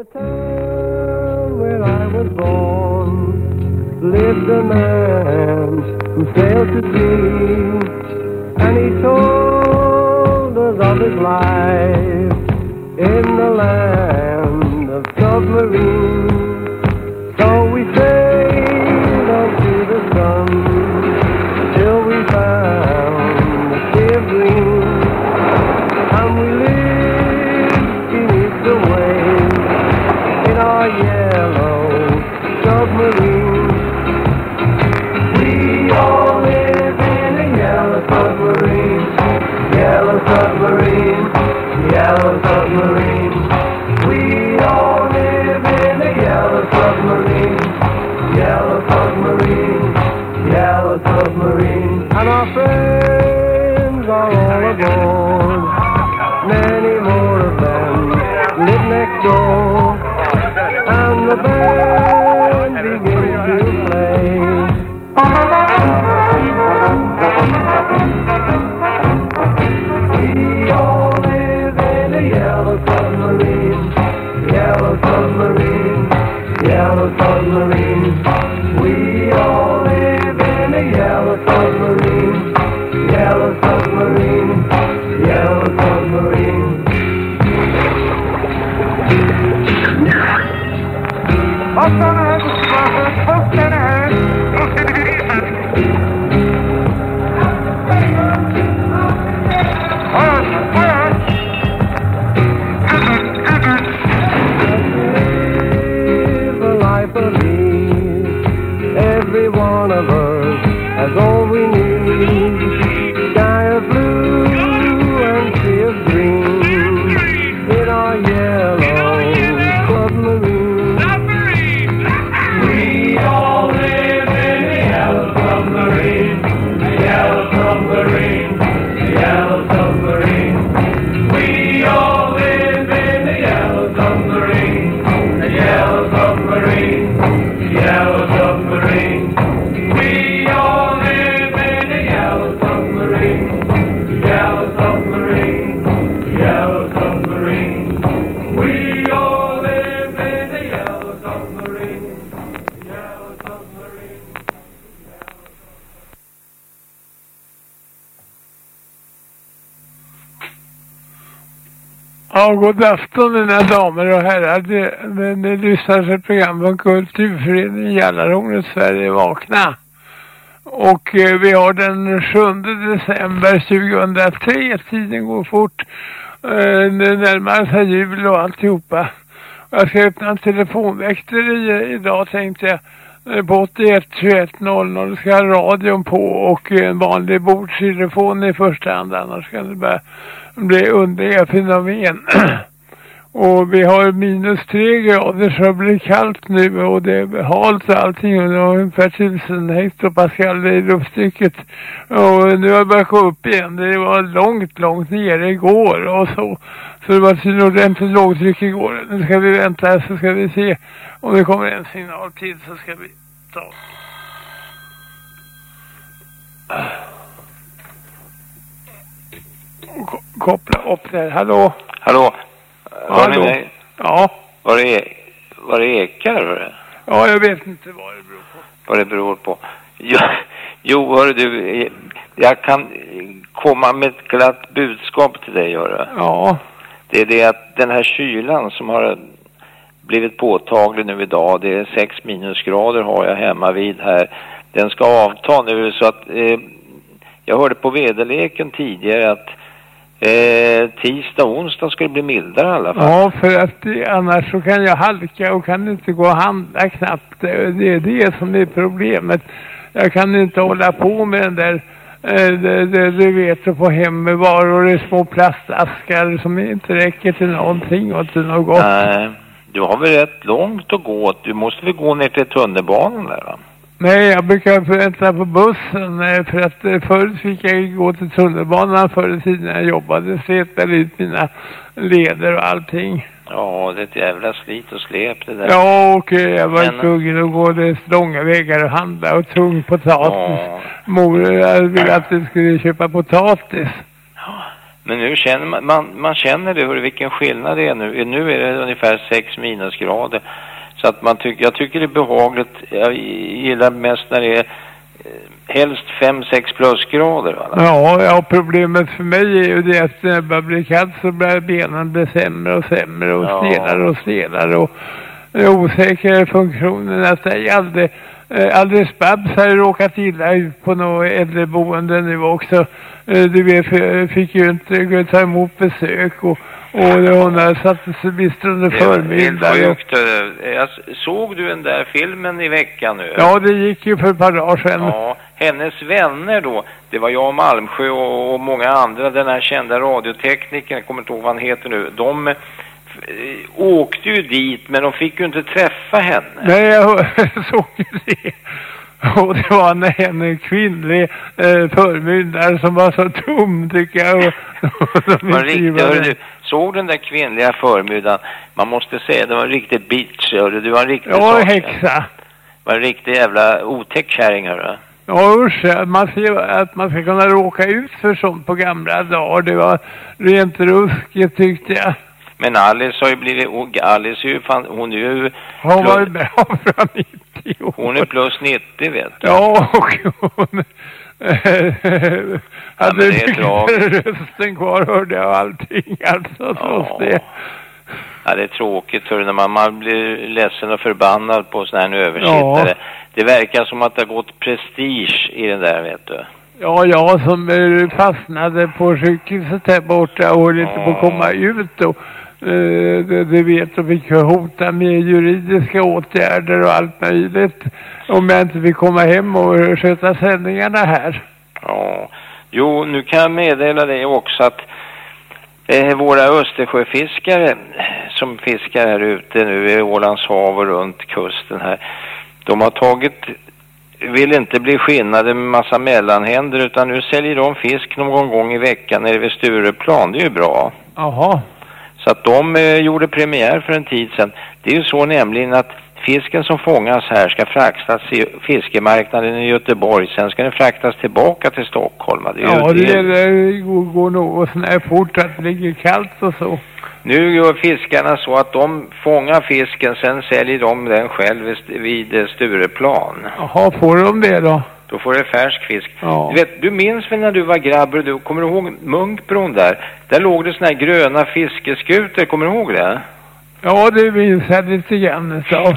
the town where I was born lived a man who failed to sea, and he told us of his life in the land of submarines. Our friends are all aboard. Many more of them live next door. And the band begins to play. We all live in a yellow submarine, yellow submarine, yellow submarine. Ja, god afton mina damer och herrar. Det, det, ni lyssnar till ett program från Kulturföreningen Jallarhornet Sverige Vakna. Och eh, vi har den 7 december 2003. Tiden går fort. Eh, det närmar sig jul och alltihopa. Och jag ska öppna en telefonväktare idag tänkte jag. På 81 21 00 ska jag ha radion på och en vanlig bordstelefon i första hand. Annars kan det bli underliga fenomen. och vi har minus tre grader så det blir kallt nu och det är halt och allting och det var ungefär tusen hektopascal i luftstycket. Och nu har jag börjat gå upp igen. Det var långt, långt nere igår och så. Så det var tydligen ordentligt lågtryck igår. Nu ska vi vänta här så ska vi se om det kommer en signal till så ska vi ta. och koppla upp det här. Hallå? Hallå? Ni Hallå? mig? Ja. Var det, var det ekar? hörru? Ja, jag vet inte vad det beror på. Vad det beror på? Jo, jo hörru du, jag kan komma med ett glatt budskap till dig, hörru. Ja. Det är det att den här kylan som har blivit påtaglig nu idag, det är sex minusgrader har jag hemma vid här. Den ska avta nu så att eh, jag hörde på väderleken tidigare att eh, tisdag och onsdag det bli mildare i alla fall. Ja, för att annars så kan jag halka och kan inte gå och handla knappt. Det är det som är problemet. Jag kan inte hålla på med den där, eh, det, du vet, att få hem med varor i små plastaskar som inte räcker till någonting och till något. Nej, du har väl rätt långt att gå. Du måste väl gå ner till tunnelbanan där va? Nej, jag brukar vänta på bussen för att eh, förut fick jag gå till tunnelbanan förr i tiden när jag jobbade. Seta ut mina leder och allting. Ja, det är ett jävla slit och släp det där. Ja, och jag var Men- tvungen att gå det långa vägar och handla och tung potatis. Ja. Mor eh, ville att du skulle köpa potatis. Men nu känner man, man, man känner det, hur, vilken skillnad det är nu. Nu är det ungefär 6 minusgrader. Så att man tycker, jag tycker det är behagligt. Jag gillar mest när det är eh, helst 5-6 plusgrader. Va? Ja, ja, problemet för mig är ju det att när det börjar bli kallt så börjar benen bli sämre och sämre och Ja. stelare och stelare och eh, osäkrare funktionen. Att jag aldrig, eh, Alice Babs har ju råkat illa ut på något äldreboende nu också. Eh, du vet, fick ju inte gå ta emot besök och, och hon har satt sig visst under Det är förmiddagen. sjukt. eh, Jag såg du den där filmen i veckan nu? Ja, det gick ju för ett par dagar sedan. Ja, hennes vänner då, det var jag Malmsjö och, och många andra, den här kända radioteknikern, jag kommer inte ihåg vad han heter nu, de eh, åkte ju dit men de fick ju inte träffa henne. Nej, jag såg ju det. Och det var en, en kvinnlig eh, förmyndare som var så tom tycker jag. Och, och de Det var en såg den där kvinnliga förmiddagen, man måste säga det var en riktig bitch, hörru, du var en riktig Ja, sak. häxa. var en riktig jävla otäck kärring, hörru. Ja usch, ja, man ser att man ska kunna råka ut för sånt på gamla dagar. Det var rent ruskigt tyckte jag. Men Alice har ju blivit, och Alice är ju fan, hon är ju, Hon var ju bra från 90 år. hon är plus 90 vet du. Ja, och hon hade men det är mycket tragiskt. rösten kvar hörde jag allting. Alltså, trots det. Ja, det är tråkigt hörru, när man, man blir ledsen och förbannad på sån här översittare. Det verkar som att det har gått prestige i den där, vet du. Ja, jag som fastnade på sjukhuset här borta och inte på att komma ut och eh, det, det vet och fick hota med juridiska åtgärder och allt möjligt om jag inte fick komma hem och sköta sändningarna här. Ja. Jo, nu kan jag meddela dig också att eh, våra Östersjöfiskare som fiskar här ute nu i Ålands hav och runt kusten här, de har tagit vill inte bli skinnade med massa mellanhänder utan nu säljer de fisk någon gång i veckan nere vid Stureplan. Det är ju bra. Jaha. Så att de eh, gjorde premiär för en tid sedan. Det är ju så nämligen att fisken som fångas här ska fraktas i fiskemarknaden i Göteborg. Sen ska den fraktas tillbaka till Stockholm. Det Ja, det, är- det går, går något sån här fort att det ligger kallt och så. Nu gör fiskarna så att de fångar fisken, sen säljer de den själv vid St- vid Stureplan. Jaha, får de det då? Då får du färsk fisk. Ja. Du vet, du minns väl när du var grabb, och du kommer du ihåg Munkbron där? Där låg det såna här gröna fiskeskuter, kommer du ihåg det? Ja, det minns jag lite grann utav.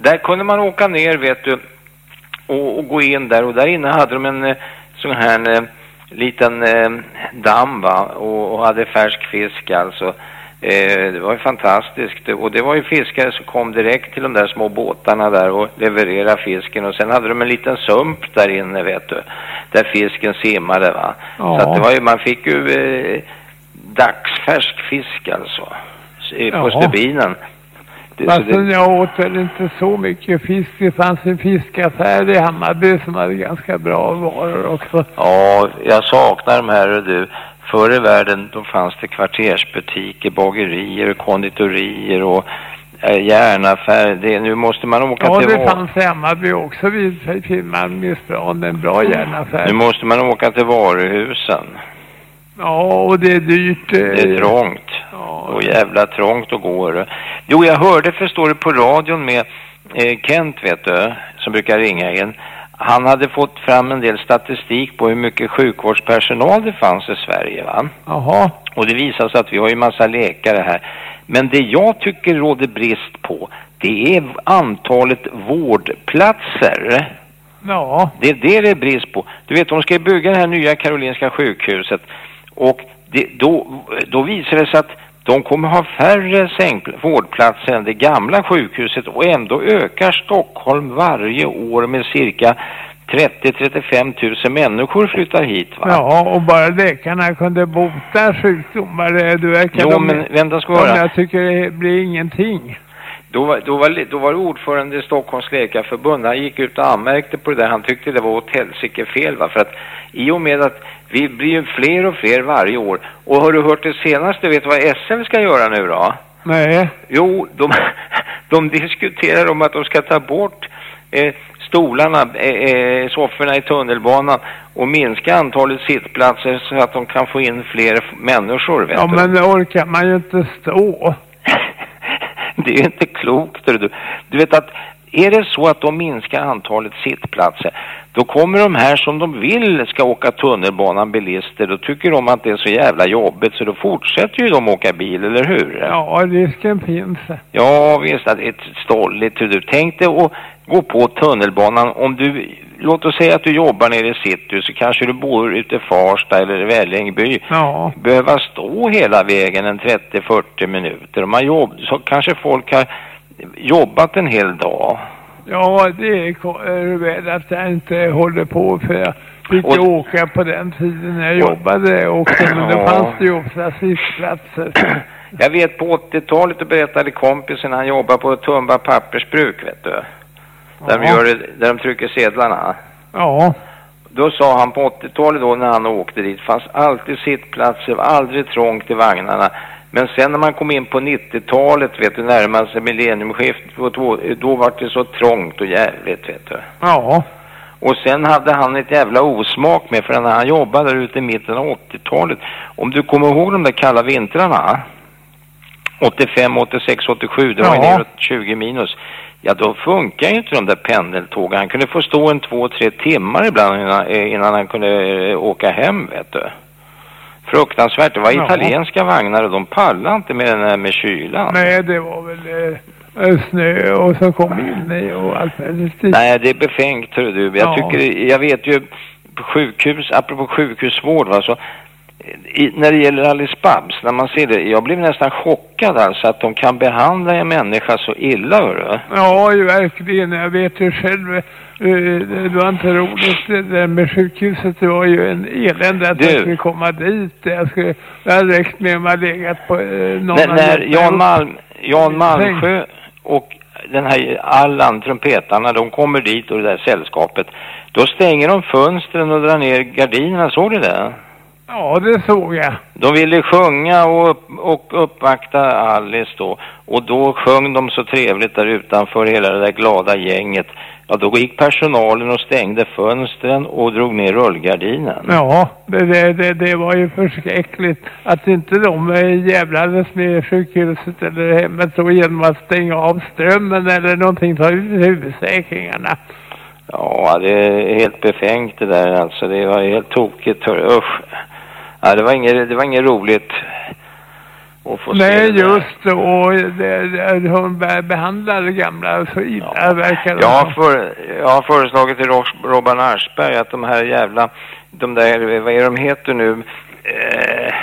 Där kunde man åka ner, vet du, och, och gå in där. Och där inne hade de en eh, sån här eh, liten eh, damm, va? Och, och hade färsk fisk, alltså. Eh, det var ju fantastiskt. Och det var ju fiskare som kom direkt till de där små båtarna där och levererade fisken. Och sen hade de en liten sump där inne, vet du. Där fisken simmade, va? Ja. Så att det var ju, man fick ju eh, dagsfärsk fisk, alltså. eh, På Jaha. stubinen. Det, så Fast det- jag åt väl inte så mycket fisk. Det fanns en fiskaffär i Hammarby som hade ganska bra varor också. Ja, jag saknar de här du. Förr i världen då fanns det kvartersbutiker, bagerier, konditorier och äh, järnaffärer. Det, nu måste man åka Ja, till det var- fanns i Hammarby också vid Finnmalmsplan. En bra järnaffär. Nu måste man åka till varuhusen. Ja, och det är dyrt. eh, Det är trångt. Ja, Och jävla trångt att gå. hörru. Jo, jag hörde, förstår du, på radion med eh, Kent, vet du, som brukar ringa in. Han hade fått fram en del statistik på hur mycket sjukvårdspersonal det fanns i Sverige, va? Jaha. Och det visar sig att vi har ju massa läkare här. Men det jag tycker råder brist på, det är antalet vårdplatser. Ja. Det är det det är brist på. Du vet, de ska bygga det här nya Karolinska sjukhuset. Och det, då, då visar det sig att de kommer ha färre vårdplatser än det gamla sjukhuset och ändå ökar Stockholm varje år med cirka 30-35 000 människor flyttar hit va? Ja, och bara läkarna kunde bota sjukdomar. Du verkar Jo, de, men vänta ska höra. jag tycker det blir ingenting. Då var, då, var, då var det ordförande i Stockholms läkarförbund. Han gick ut och anmärkte på det där. Han tyckte det var åt helsike fel va. För att i och med att vi blir ju fler och fler varje år. Och har du hört det senaste? Vet du vad SL ska göra nu då? Nej. Jo, de, de diskuterar om att de ska ta bort eh, stolarna, eh, eh, sofforna i tunnelbanan och minska antalet sittplatser så att de kan få in fler människor. Vet Ja, du. men det orkar man ju inte stå. det är ju inte klokt. Du. du vet att är det så att de minskar antalet sittplatser då kommer de här som de vill ska åka tunnelbanan bilister då tycker de att det är så jävla jobbigt så då fortsätter ju de åka bil, eller hur? Ja, risken finns. Ja visst, att det är stolligt hur du tänkte och gå på tunnelbanan om du, låt oss säga att du jobbar nere i city så kanske du bor ute i Farsta eller Vällingby. Ja. Behöva stå hela vägen en 30-40 minuter. Om man jobb, så kanske folk har jobbat en hel dag. Ja, det är väl att jag inte håller på för jag fick Och- åka på den tiden när jag jobbade också, men då fanns det ju ofta sittplatser. Jag vet på 80-talet, då berättade kompisen han jobbar på Tumba pappersbruk, vet du. Där, de gör det, där de trycker sedlarna. Ja, Då sa han på 80-talet då när han åkte dit, fanns alltid sittplatser, aldrig trångt i vagnarna. Men sen när man kom in på 90-talet, vet du, närmade sig millenniumskiftet, då, då, var det så trångt och jävligt, vet du. ja, Och sen hade han ett jävla osmak med, för när han jobbade där ute i mitten av 80-talet, om du kommer ihåg de där kalla vintrarna, 85, 86, 87, det var ju neråt 20 minus. Ja, då funkar ju inte de där pendeltågen. Han kunde få stå en två, tre timmar ibland innan, eh, innan han kunde eh, åka hem, vet du. Fruktansvärt. Det var Ja. italienska vagnar och de pallade inte med den här med kylan. nej det var väl eh, snö och så kom in i och allt möjligt. Nej, det är befängt, hör du. Jag Ja. tycker, jag vet ju, sjukhus, apropå sjukhusvård, va, så, i, när det gäller Alice Babs, när man ser det, jag blev nästan chockad alltså att de kan behandla en människa så illa, hörru. Ja, verkligen. Jag vet ju själv. eh, Det var inte roligt det där med sjukhuset. Det var ju en elände att Du. jag skulle komma dit. Jag skulle, det hade räckt med om jag legat på eh, någon av när Jan, Malm, Jan Malmsjö och den här Allan, trumpetarna, de kommer dit och det där sällskapet, då stänger de fönstren och drar ner gardinerna, såg du det? Ja, det såg jag. De ville sjunga och, upp, och uppvakta Alice då. Och då sjöng de så trevligt där utanför hela det där glada gänget. Ja, då gick personalen och stängde fönstren och drog ner rullgardinen. Ja, det, det, det, var ju förskräckligt att inte de jävlades med sjukhuset eller hemmet då genom att stänga av strömmen eller någonting, ta ut huvudsäkringarna. Ja, det är helt befängt det där alltså. Det var helt tokigt. hör- Usch. Ja, det var inget, det var inget roligt Nej, det just och det, det, hon be- behandlar gamla så illa verkar det Jag har, för, jag har föreslagit till Robban Aschberg att de här jävla, de där, vad är de heter nu? Eh,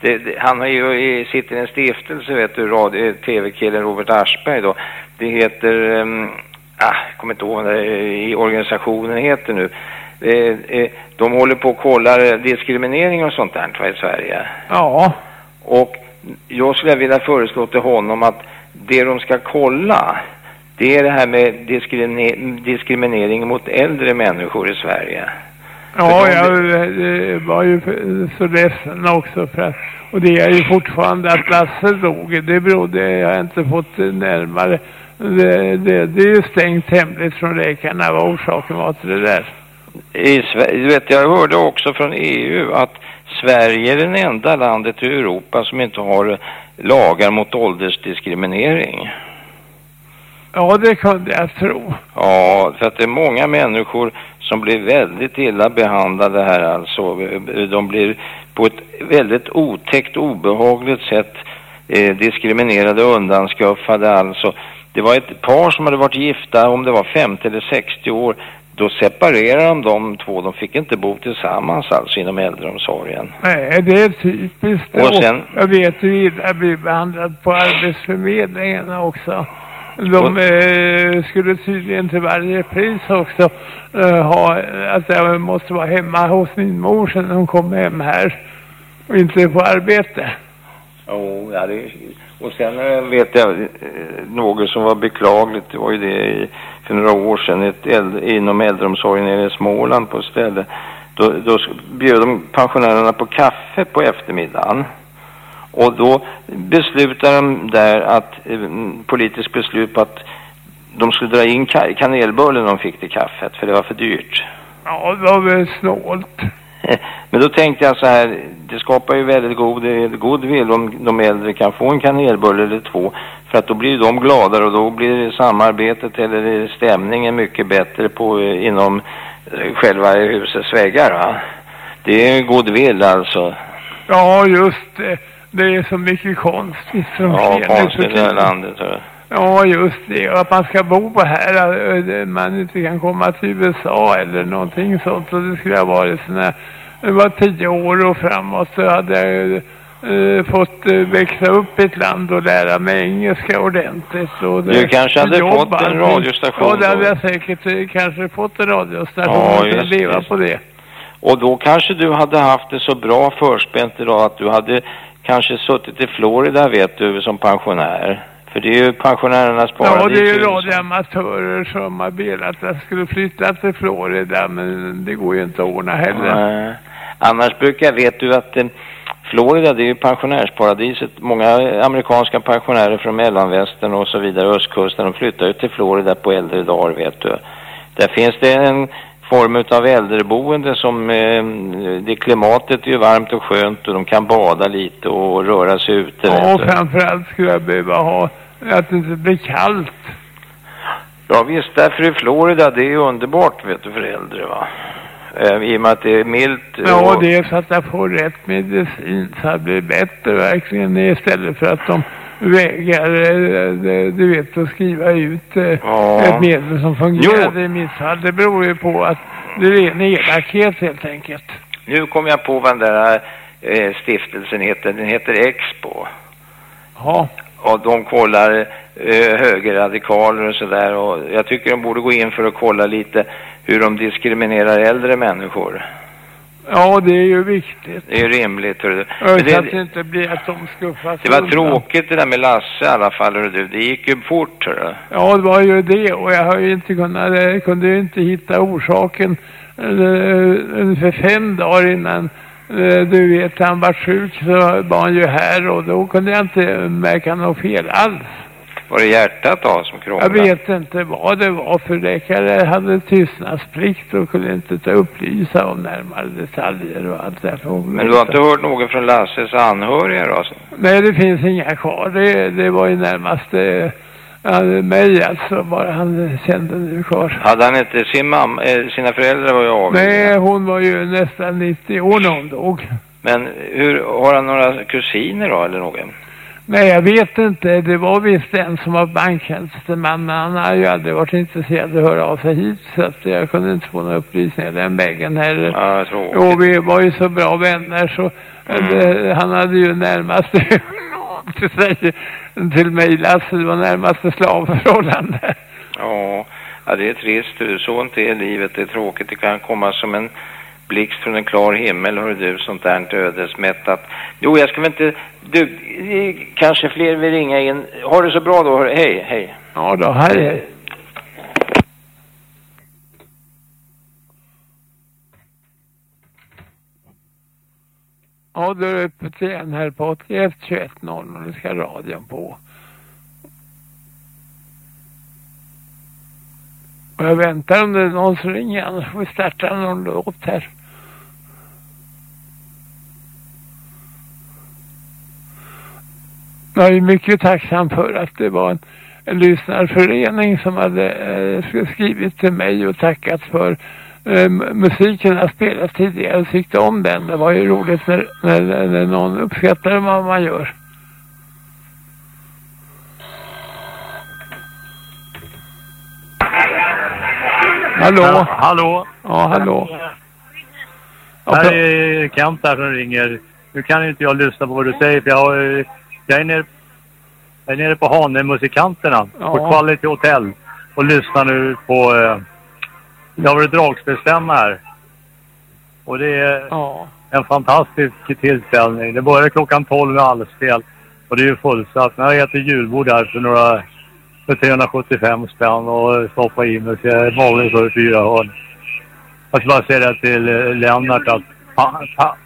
det, det, han har ju, sitter i en stiftelse vet du, radio, tv-killen Robert Aschberg då. Det heter, um, ah, jag kommer inte ihåg vad det i organisationen heter nu. Eh, eh, de håller på och kollar diskriminering och sånt där va, i Sverige. Ja, Och jag skulle vilja föreslå till honom att det de ska kolla det är det här med diskrimine- diskriminering mot äldre människor i Sverige. ja de- jag var ju så ledsen också för att, och det är ju fortfarande att Lasse dog. Det berodde, jag har inte fått närmare. Det, det, det är ju stängt hemligt från läkarna vad orsaken var till det där. I Sverige, du vet, jag hörde också från EU att Sverige är det enda landet i Europa som inte har lagar mot åldersdiskriminering. Ja, det kunde jag tro. Ja, för att det är många människor som blir väldigt illa behandlade här alltså. De blir på ett väldigt otäckt, obehagligt sätt eh, diskriminerade och undanskuffade alltså. Det var ett par som hade varit gifta, om det var 50 eller 60 år, då separerade de de två. De fick inte bo tillsammans alltså inom äldreomsorgen. Nej, det är typiskt. Och sen- jag vet hur illa blir behandlad på arbetsförmedlingarna också. De eh, skulle tydligen till varje pris också eh, ha att jag måste vara hemma hos min mor sen hon kom hem här och inte på arbete. Jo, ja, det, och sen eh, vet jag eh, något som var beklagligt, det var ju det i, för några år sedan ett äld, inom äldreomsorgen nere i Småland på ett ställe. Då, då bjöd de pensionärerna på kaffe på eftermiddagen. Och då beslutade de där att, eh, politiskt beslut på att de skulle dra in ka kanelbullen de fick till kaffet för det var för dyrt. Ja, det var väl snålt. Men då tänkte jag så här, det skapar ju väldigt god, godvill om de äldre kan få en kanelbulle eller två. För att då blir de gladare och då blir samarbetet eller stämningen mycket bättre på, inom eh, själva husets väggar va. Det är godvill alltså. Ja, just det. Det är så mycket konstigt som Ja, sker för konstigt i det här landet. hörru. Ja, just det. Att man ska bo här, äh, man inte kan komma till USA eller någonting sånt. Och det skulle ha varit såna, det var tio år och framåt så hade jag äh, fått äh, växa upp i ett land och lära mig engelska ordentligt. Och det, Du kanske hade fått en radiostation Ja, det hade jag säkert äh, kanske fått en radiostation Ja, just leva på det. Och då kanske du hade haft det så bra förspänt idag att du hade kanske suttit i Florida vet du som pensionär. För det är ju pensionärernas paradis. Ja, det är ju radioamatörer som har velat att jag skulle flytta till Florida men det går ju inte att ordna heller. Nej. Annars brukar, vet du att eh, Florida det är ju pensionärsparadiset. Många amerikanska pensionärer från mellanvästern och så vidare, östkusten, de flyttar ju till Florida på äldre dagar vet du. Där finns det en form av äldreboende som, eh, det klimatet är ju varmt och skönt och de kan bada lite och röra sig ute Ja, framförallt skulle jag behöva ha att det inte blir kallt. Ja visst, därför är Florida det är ju underbart vet du för äldre va. Eh, I och med att det är milt. Ja, och- det är så att jag får rätt medicin så att det blir bättre verkligen istället för att de vägrar, eh, det- du vet, att skriva ut eh, Ja. ett medel som fungerar Jo. i mitt fall. Det beror ju på att det är en elakhet helt enkelt. Nu kom jag på vad den där eh, stiftelsen heter. Den heter Expo. Ja, Och de kollar eh, högerradikaler och sådär. Och jag tycker de borde gå in för att kolla lite hur de diskriminerar äldre människor. ja det är ju viktigt. Det är rimligt. hörru så att det det, inte blir att de skuffas det var undan. tråkigt det där med Lasse i alla fall. hörru Du. Det gick ju fort. hörru. Ja, det var ju det och jag har ju inte kunnat, jag kunde ju inte hitta orsaken eh, för fem dagar innan eh, du vet han var sjuk så var han ju här och då kunde jag inte märka något fel alls. Var det hjärtat då som Jag krånglade? vet inte vad det var för läkare hade tystnadsplikt och kunde inte ta upplysa om närmare detaljer och allt det där. Men du har inte hört något från Lasses anhöriga då? Nej, det finns inga kvar. Det, det var ju närmast eh, ja, mig alltså, bara han kände nu kvar. Hade han inte sin mamma, eh, sina föräldrar var ju avlidna? Nej, hon var ju nästan 90 år när hon dog. Men hur, har han några kusiner då eller någon? Nej, jag vet inte. Det var visst en som var banktjänsteman, men han har ju aldrig varit intresserad av att höra av sig hit. Så att jag kunde inte få några upplysningar den vägen heller. Ja, tråkigt. Och vi var ju så bra vänner så Mm. det, han hade ju närmast till, sig, till mig Lasse, det var närmaste slavförhållande. Ja, ja, det är trist. du. Så inte är livet. Det är tråkigt. Det kan komma som en blixt från en klar himmel, hör du, sånt där ödesmättat. Jo, jag ska väl inte... Du, kanske fler vill ringa in. Ha det så bra då. Hej, hej. Ja då, här är Ja, då är det öppet igen här på 81 21 00. Nu ska radion på. Och jag väntar om det är någon som ringer, annars får vi starta någon låt här. Jag är mycket tacksam för att det var en, en lyssnarförening som hade eh, skrivit till mig och tackat för eh, musiken jag spelat tidigare och tyckte om den. Det var ju roligt när, när, när någon uppskattar vad man gör. Hallå? Ja, hallå? Ja, hallå. Ja, Här är Kent där som ringer. Nu kan inte jag lyssna på vad du säger för jag, har, eh, jag, är, nere, jag är nere på Hanemusikanterna Ja. på Quality Hotel och lyssnar nu på... Eh, det har varit dragspelstämma här. Och det är ja. en fantastisk tillställning. Det börjar klockan 12 med allspel och det är ju fullsatt. Nu har jag ätit julbord här för några... för 375 spänn och stoppa in och se magen för fyra hörn. Jag ska bara säga det till eh, Lennart att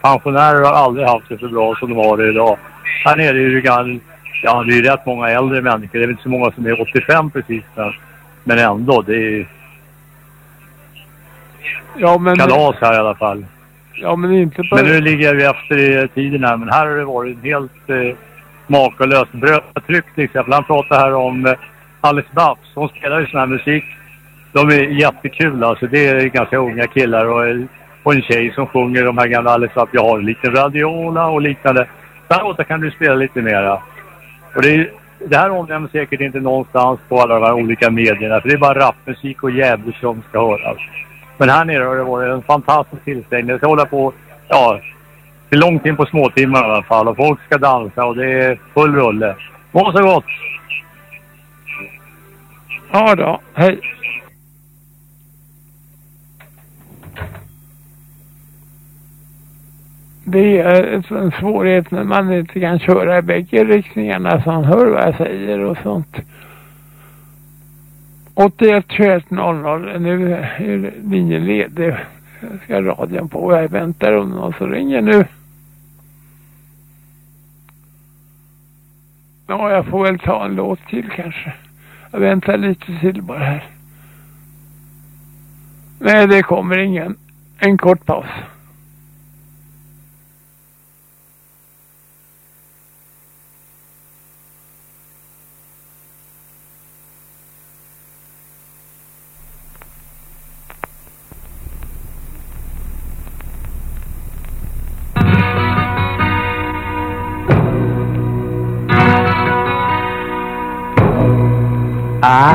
pensionärer har aldrig haft det så bra som de har det idag. Här nere är det ju gan- ja, det är ju rätt många äldre människor. Det är inte så många som är 85 precis. Men, Men ändå, det är Ja, men... kalas här i alla fall. Ja, men inte på... Men nu ligger vi efter i tiden här. Men här har det varit helt eh, makalöst. Brödtryck till exempel. Han pratar här om eh, Alice Babs. Hon spelar ju sån här musik. De är jättekul alltså. Det är ganska unga killar och, eh, och en tjej som sjunger de här gamla Alice Babs. Jag har en liten radiola och liknande. Däremot kan du spela lite mera. Och det, är, det här omnämns säkert inte någonstans på alla de här olika medierna. För det är bara rapmusik och jävligt som ska höras. Men här nere har det varit en fantastisk tillställning. Det ska hålla på, ja, till långt in på småtimmarna i alla fall. Och folk ska dansa och det är full rulle. Må så gott! Ja då, hej. Det är en svårighet när man inte kan köra i bägge riktningarna så han hör vad jag säger och sånt. 81 21 00 nu är linjen ledig. Jag ska radion på. Jag väntar om någon som ringer nu. Ja, jag får väl ta en låt till kanske. Jag väntar lite till bara här. Nej, det kommer ingen. En kort paus. I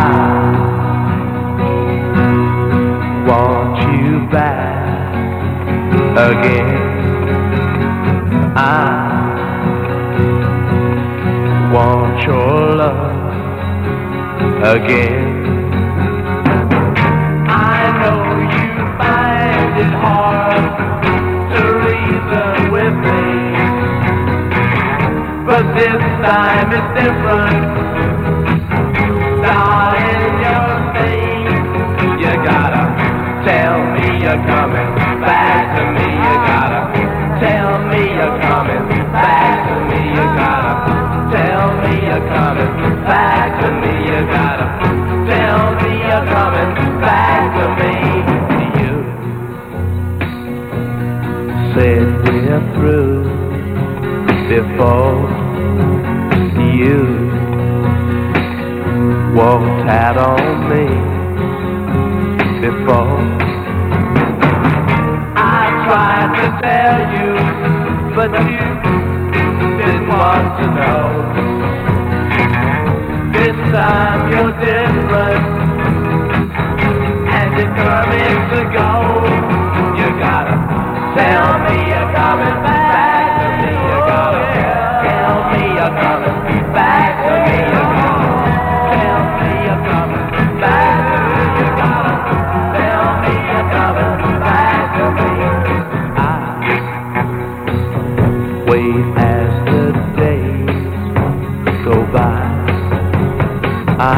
want you back again. I want your love again. I know you find it hard to reason with me, but this time it's different. Said we're through before you walked out on me before. I tried to tell you, but you didn't want to know. This time you're different, and it's coming to go. Tell me you're coming back to me. Tell me you're coming back to me. Tell me you're coming back to me. I ah. wait as the days go by. I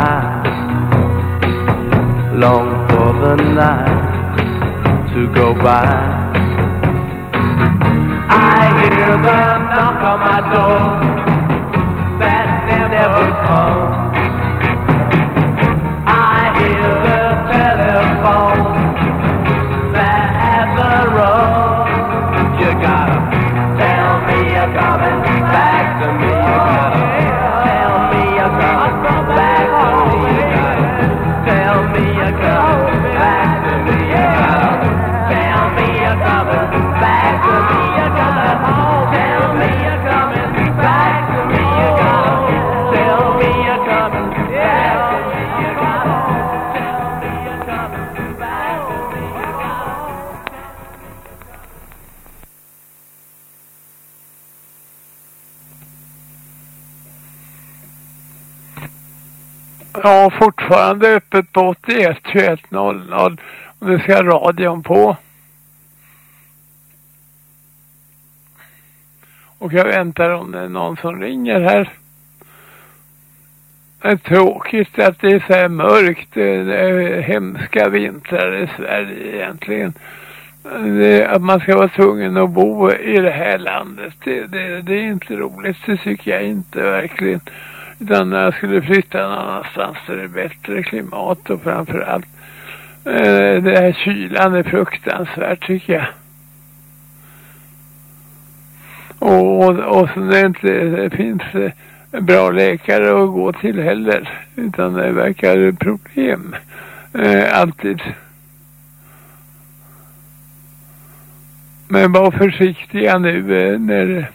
long for the night to go by. Hear the knock on my door that never comes. Ja, fortfarande öppet på 81 21 00. Och nu ska radion på. Och jag väntar om det är någon som ringer här. Det är tråkigt att det är så här mörkt. Det är hemska vintrar i Sverige egentligen. Det, att man ska vara tvungen att bo i det här landet. Det, det, det är inte roligt. Det tycker jag inte verkligen. Utan när jag skulle flytta någon annanstans där det är bättre klimat och framförallt eh, det här kylan är fruktansvärt tycker jag. Och, och, och så det inte det finns eh, bra läkare att gå till heller. Utan det verkar problem eh, alltid. Men var försiktiga nu eh, när,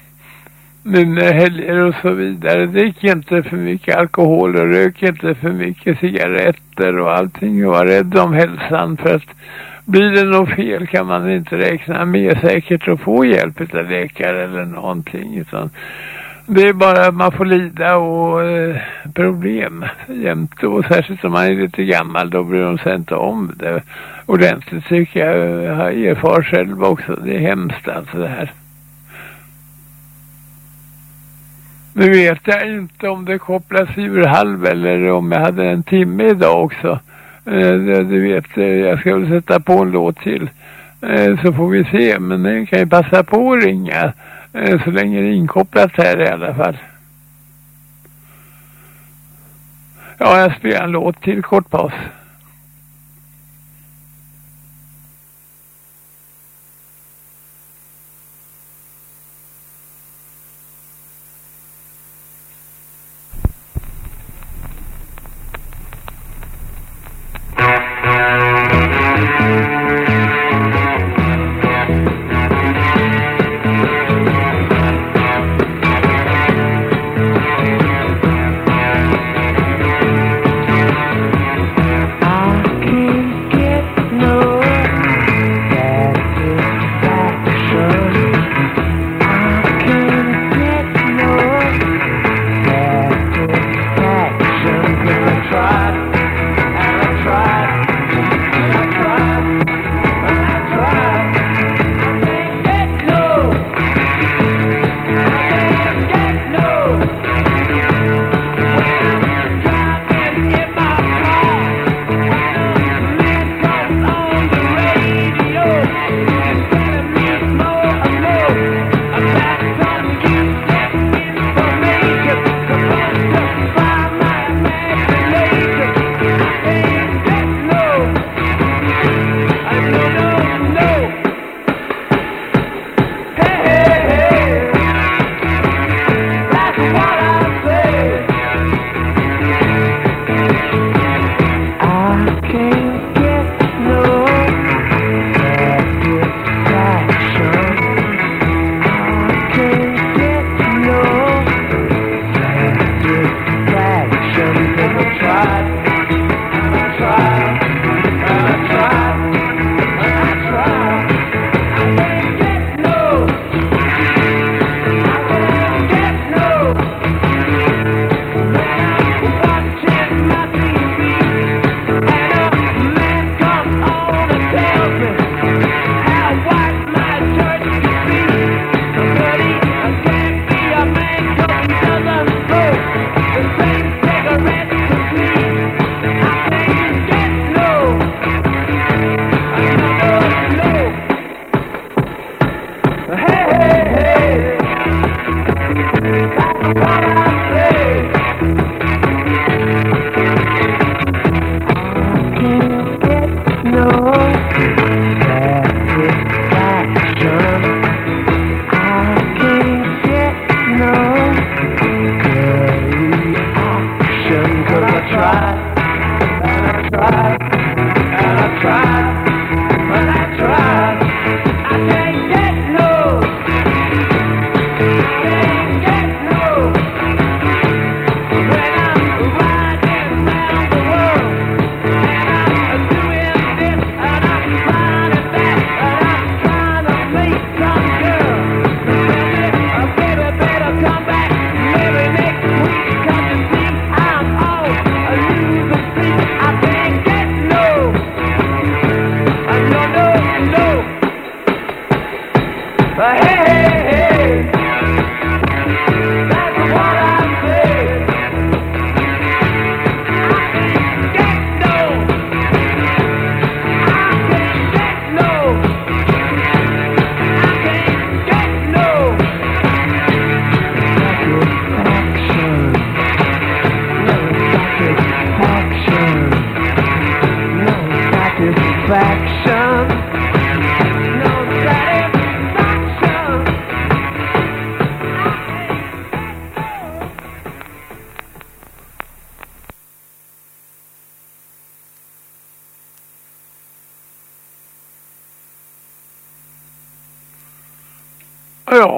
nu när helger och så vidare. Drick inte för mycket alkohol och rök inte för mycket cigaretter och allting. Och var rädd om hälsan för att blir det något fel kan man inte räkna med säkert att få hjälp av läkare eller någonting. Utan det är bara att man får lida och eh, problem jämt. Och särskilt om man är lite gammal då bryr de sig inte om det ordentligt tycker jag. Jag har erfar själv också. Det är hemskt alltså det här. Nu vet jag inte om det kopplas ur halv eller om jag hade en timme idag också. Eh, du vet, eh, jag ska väl sätta på en låt till. Eh, så får vi se. Men ni kan ju passa på att ringa. Så länge det är inkopplat här i alla fall. Ja, jag spelar en låt till kort paus.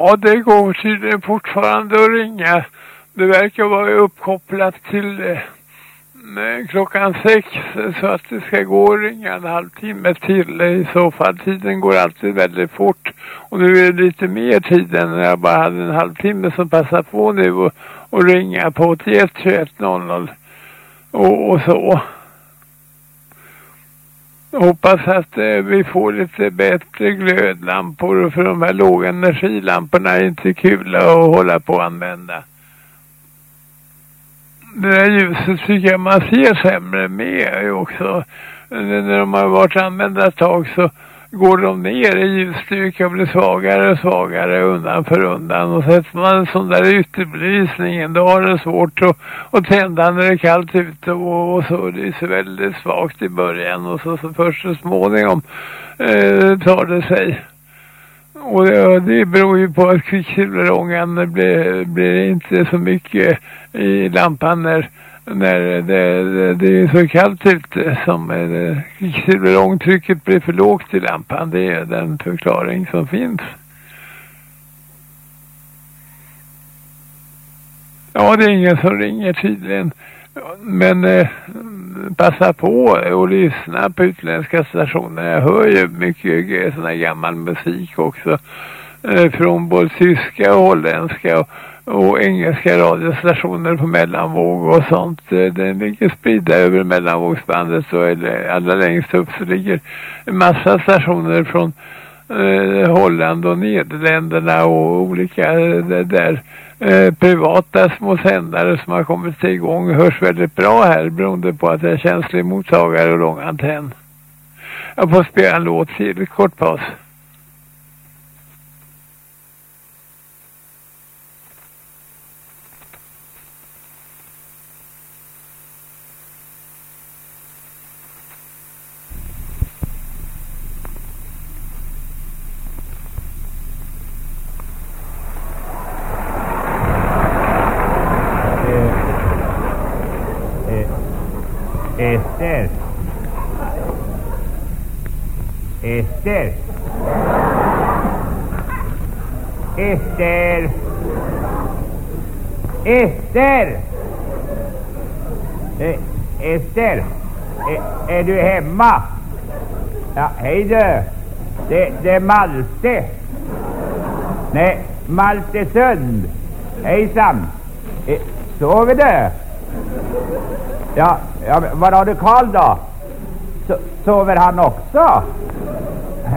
Ja, det går tydligen fortfarande att ringa. Det verkar vara uppkopplat till eh, klockan sex så att det ska gå att ringa en halvtimme till i så fall. Tiden går alltid väldigt fort. Och nu är det lite mer tid än när jag bara hade en halvtimme som passar på nu och, och ringa på 81 21 00 och, och så. Hoppas att eh, vi får lite bättre glödlampor för de här lågenergilamporna är inte kul att hålla på att använda. Det där ljuset tycker jag man ser sämre med också. När de har varit använda ett tag så går de ner i ljusstyrka och blir svagare och svagare undan för undan. Och sätter man en sån där ytterbelysning då har det svårt att, att tända när det är kallt ute och, och så. Det är så väldigt svagt i början och så, så först så småningom eh, tar det sig. Och det, det beror ju på att kvicksilverångan blir, blir inte så mycket i lampan när när det, det, det, är så kallt ute som kvicksilverångtrycket blir för lågt i lampan. Det är den förklaring som finns. Ja, det är ingen som ringer tydligen. Men eh, passa på och lyssna på utländska stationer. Jag hör ju mycket sån här gammal musik också. Eh, från både tyska och holländska och och engelska radiostationer på mellanvåg och sånt. Den ligger spridda över mellanvågsbandet så eller allra längst upp så ligger en massa stationer från eh, Holland och Nederländerna och olika eh, där eh, privata små sändare som har kommit igång hörs väldigt bra här beroende på att det är känslig mottagare och lång antenn. Jag får spela en låt till, kort paus. Ester. Ester. Ester. Ester. Eh, Ester. Eh, är du hemma? Ja, hej du. Det, det är Malte. Nej, Maltesund. Hejsan. Eh, sover du? Ja, ja vad har du Karl då? So sover han också?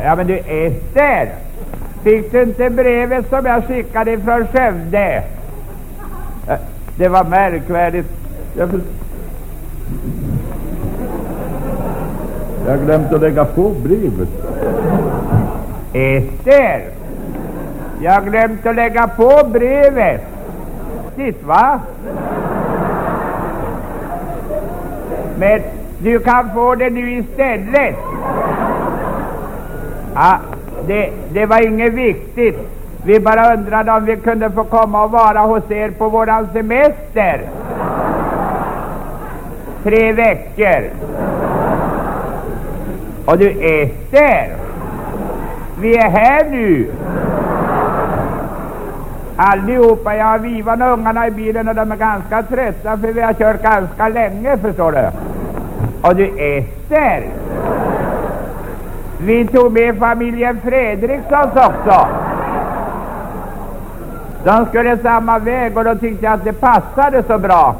Ja, men du Ester, fick du inte brevet som jag skickade från Skövde? Det var märkvärdigt. Jag, jag glömde att lägga på brevet. Ester, jag glömde att lägga på brevet. Sitt va? Men du kan få det nu istället. Ja, det, det var inget viktigt. Vi bara undrade om vi kunde få komma och vara hos er på våran semester. Tre veckor. Och du Ester, vi är här nu. Allihopa. Jag har Vivan och ungarna i bilen och de är ganska trötta för vi har kört ganska länge förstår du. Och du Ester. Vi tog med familjen Fredrikssons också. De skulle samma väg och då tyckte jag att det passade så bra.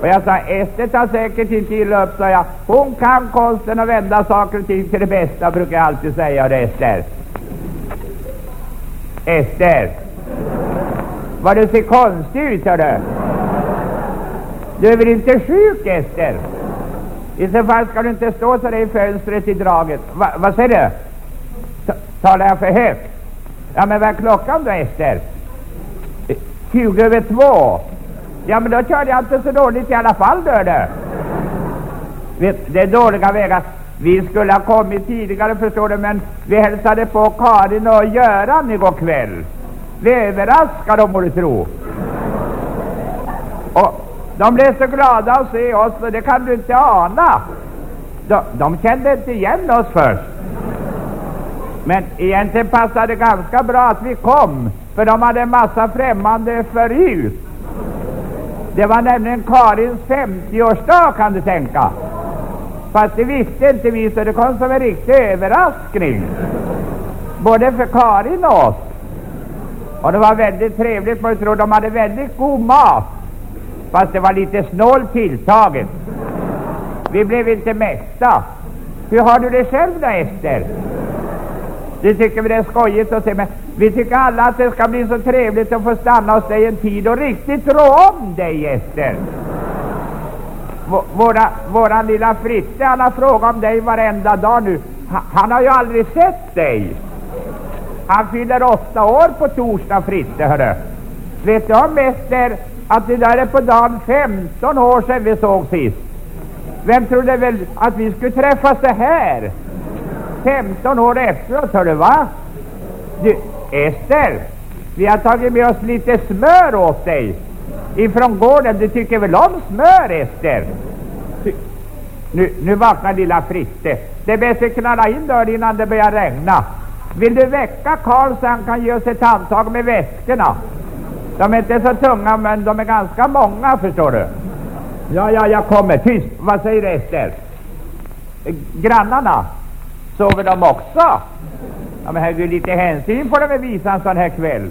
Och jag sa, Ester tar säkert inte illa upp, sa jag. Hon kan konsten att vända saker och ting till det bästa, brukar jag alltid säga, och det Ester. Ester. Vad du ser konstig ut, hördu. Du är väl inte sjuk, Ester? I så fall ska du inte stå så där i fönstret i draget. Va, vad säger du? T talar jag för högt? Ja, men vad är klockan då, Ester? 20 över två. Ja, men då körde jag inte så dåligt i alla fall, du. Vet, det är dåliga vägar. Vi skulle ha kommit tidigare, förstår du, men vi hälsade på Karin och Göran igår kväll. Vi överraskade dem, må du tro. Och de blev så glada att se oss, för det kan du inte ana. De, de kände inte igen oss först. Men egentligen passade det ganska bra att vi kom, för de hade en massa främmande förut. Det var nämligen Karins 50-årsdag kan du tänka. Fast det visste inte vi, så det kom som en riktig överraskning. Både för Karin och oss. Och det var väldigt trevligt, man tror de hade väldigt god mat. Fast det var lite snålt tilltaget. Vi blev inte mätta. Hur har du det själv då, Ester? Du tycker vi det är skojigt att se, men vi tycker alla att det ska bli så trevligt att få stanna hos dig en tid och riktigt rå om dig, Ester. Våra, våran lilla Fritte, han har frågat om dig varenda dag nu. Han, han har ju aldrig sett dig. Han fyller åtta år på torsdag, Fritte, hörru. Vet du om, Ester, att det där är på dagen 15 år sedan vi såg sist? Vem trodde väl att vi skulle träffas så här? 15 år efteråt, hörru va? Du, Ester, vi har tagit med oss lite smör åt dig ifrån gården. Du tycker väl om smör, Ester? Nu, nu vaknar lilla Fritte. Det är bäst att knalla in dörren innan det börjar regna. Vill du väcka Karl så han kan ge oss ett handtag med väskorna? De är inte så tunga, men de är ganska många, förstår du. Ja, ja, jag kommer. Tyst! Vad säger du, Ester? Grannarna? Sover de också? Ja, men herregud, lite hänsyn får de väl visa en sån här kväll.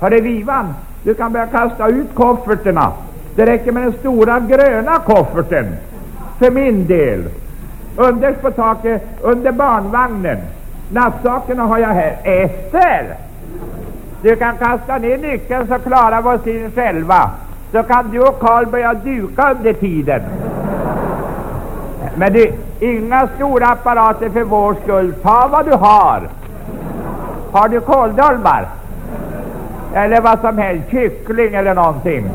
Hörru, Vivan, du kan börja kasta ut kofferterna. Det räcker med den stora gröna kofferten. För min del. Underst på taket, under barnvagnen. Nattsakerna har jag här. Ester! Du kan kasta ner nyckeln så klarar vi oss in själva. Så kan du och Karl börja duka under tiden. Men du, inga stora apparater för vår skull. Ta vad du har. Har du kåldolmar? Eller vad som helst, kyckling eller någonting.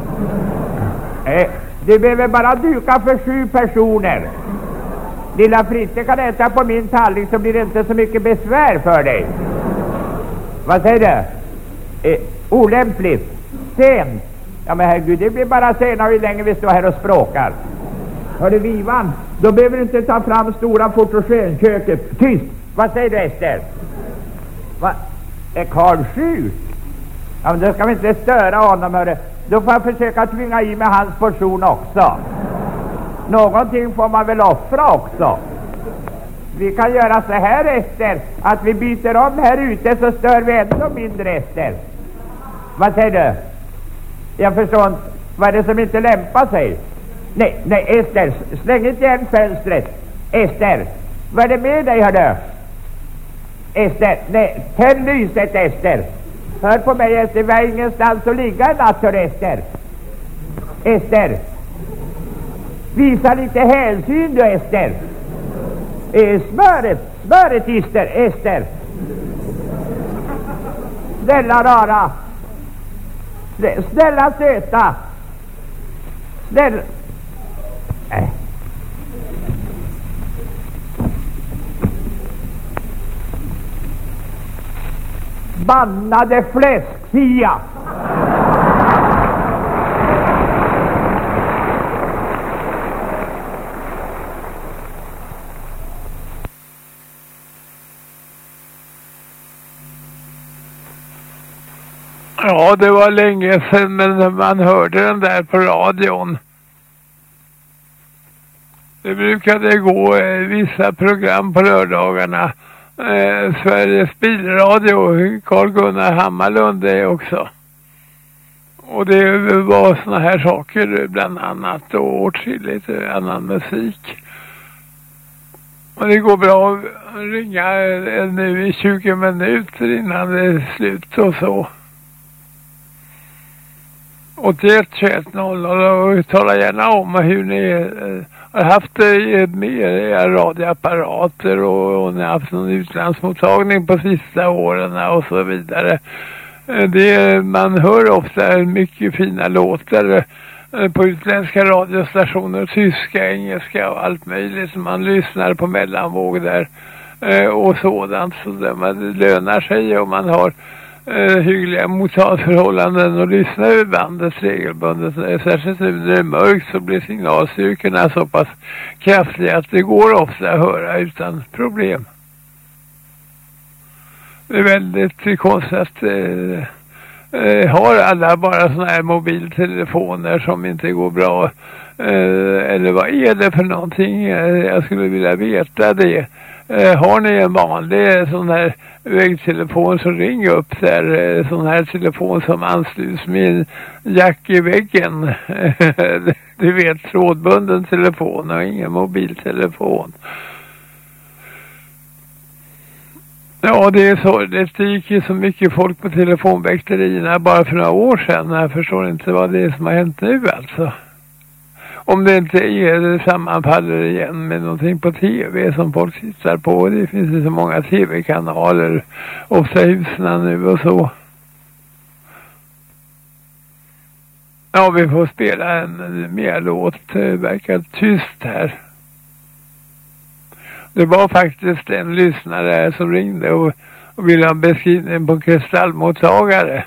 Eh, du behöver bara duka för sju personer. Lilla Fritte kan äta på min tallrik så blir det inte så mycket besvär för dig. Vad säger du? Eh, olämpligt. Sent. Ja men herregud, det blir bara senare hur länge vi står här och språkar. Hörru Vivan, då behöver du inte ta fram stora fotogenköket. Tyst! Vad säger du Ester? Va? Är Karl sjuk? Ja, men då ska vi inte störa honom, hörru. Då får jag försöka tvinga i mig hans portion också. Någonting får man väl offra också. Vi kan göra så här Ester, att vi byter om här ute så stör vi ännu mindre Ester. Vad säger du? Jag förstår inte. Vad är det som inte lämpar sig? Nej, nej, Ester, släng inte igen fönstret. Ester, vad är det med dig, hördu? Ester, nej, tänd lyset, Ester. Hör på mig, Ester, vi har ingenstans att ligga i natt, hör Ester. Ester, visa lite hänsyn du, Ester. Eh, smöret, smöret, Ester, Ester. Snälla rara. Snälla söta. Snälla. Nej. Bannade fläskfia! Ja, det var länge sedan men man hörde den där på radion. Det brukade gå eh, vissa program på lördagarna. Eh, Sveriges bilradio, Carl Gunnar Hammarlund är också. Och det var såna här saker bland annat och åtskilligt annan musik. Och det går bra att ringa nu i 20 minuter innan det är slut och så. 81 21 00 och tala gärna om hur ni eh, har haft det med era radioapparater och, och ni har haft någon utlandsmottagning på sista åren och så vidare. Eh, det, man hör ofta mycket fina låtar eh, på utländska radiostationer, tyska, engelska och allt möjligt. Man lyssnar på mellanvåg där eh, och sådant. Så det lönar sig om man har eh, hyggliga mottagningsförhållanden och lyssnar ju bandet regelbundet. Särskilt nu när det är mörkt så blir signalstyrkorna så pass kraftiga att det går ofta att höra utan problem. Det är väldigt konstigt att eh, eh, har alla bara sådana här mobiltelefoner som inte går bra? Eh, eller vad är det för någonting? Eh, jag skulle vilja veta det. Eh, har ni en vanlig sån här väggtelefon så ring upp där. Eh, sån här telefon som ansluts med en jack i väggen. du vet trådbunden telefon och ingen mobiltelefon. Ja, det är sorgligt. Det gick ju så mycket folk på telefonväkterierna bara för några år sedan. Jag förstår inte vad det är som har hänt nu alltså. Om det inte är sammanfaller igen med någonting på tv som folk tittar på. Det finns ju så många tv-kanaler. Ofta husen nu och så. Ja, vi får spela en mer låt. Det verkar tyst här. Det var faktiskt en lyssnare som ringde och, och ville ha en beskrivning på kristallmottagare.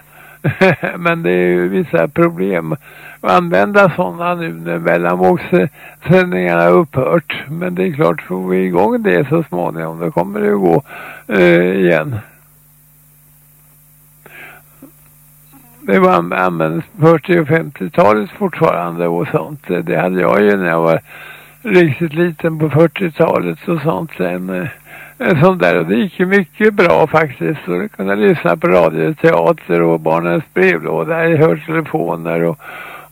Men det är ju vissa problem att använda sådana nu när mellanvågssändningarna har upphört. Men det är klart, får vi igång det så småningom, då kommer det att gå eh, igen. Det var användes 40- och 50-talet fortfarande och sånt. Det hade jag ju när jag var riktigt liten på 40-talet och sånt sen. Eh, Sånt där och det gick ju mycket bra faktiskt. Så du kunde lyssna på radioteater och barnens brevlåda i hörtelefoner och,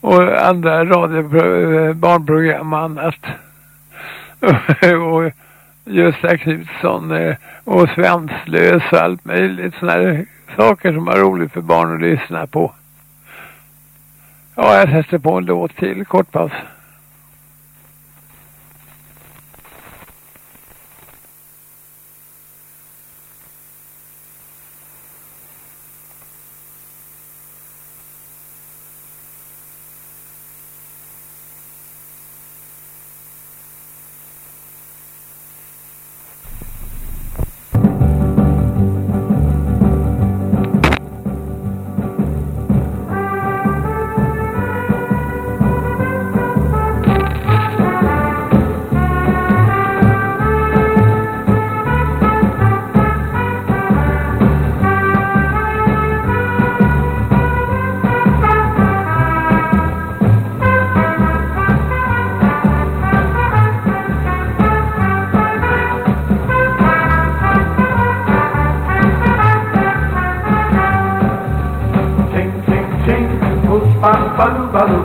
och andra radio, barnprogram och annat. och Gösta Knutsson eh, och Svenslös och allt möjligt sådana här saker som var roligt för barn att lyssna på. Ja, jag sätter på en låt till, kortpass.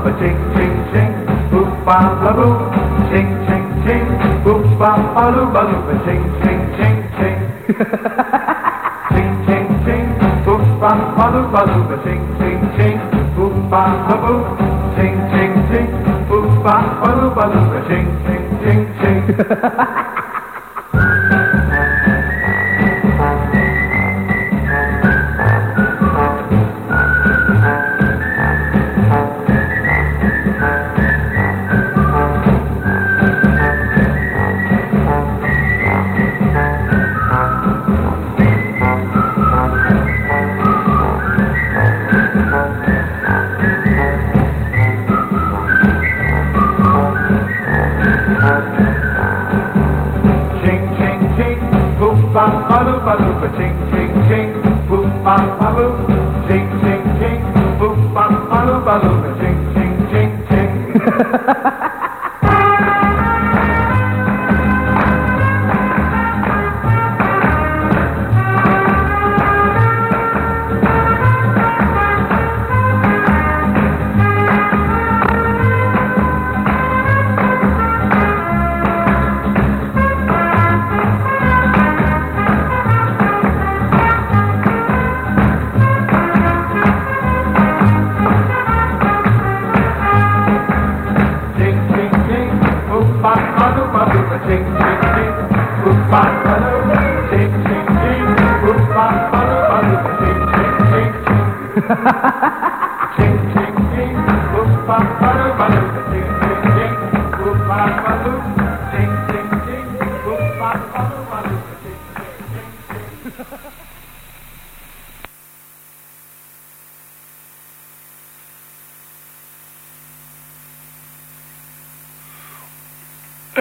Hoopa ching ching ching, hoop ba la boo, ching ching ching, hoop ba ba loo ba loopa ching ching ching ching. Ching ching ching, hoop ba ba loo ba loopa ching ching ching, hoop ba la boo, ching ching ching, hoop ba ba loo ba loopa ching ching ching ching.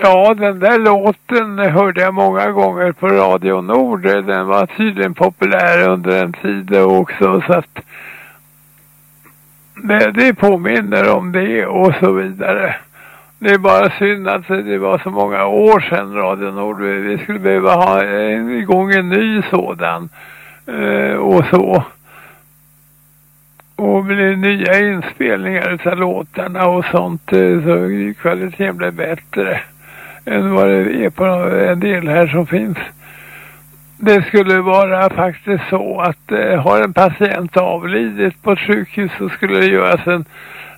Ja, den där låten hörde jag många gånger på Radio Nord. Den var tydligen populär under en tid också så att det, det påminner om det och så vidare. Det är bara synd att det var så många år sedan Radio Nord. Vi skulle behöva ha igång en ny sådan eh, och så. Och blir nya inspelningar av låtarna och sånt eh, så kvaliteten blir bättre än vad det är på en del här som finns. Det skulle vara faktiskt så att eh, har en patient avlidit på ett sjukhus så skulle det göras en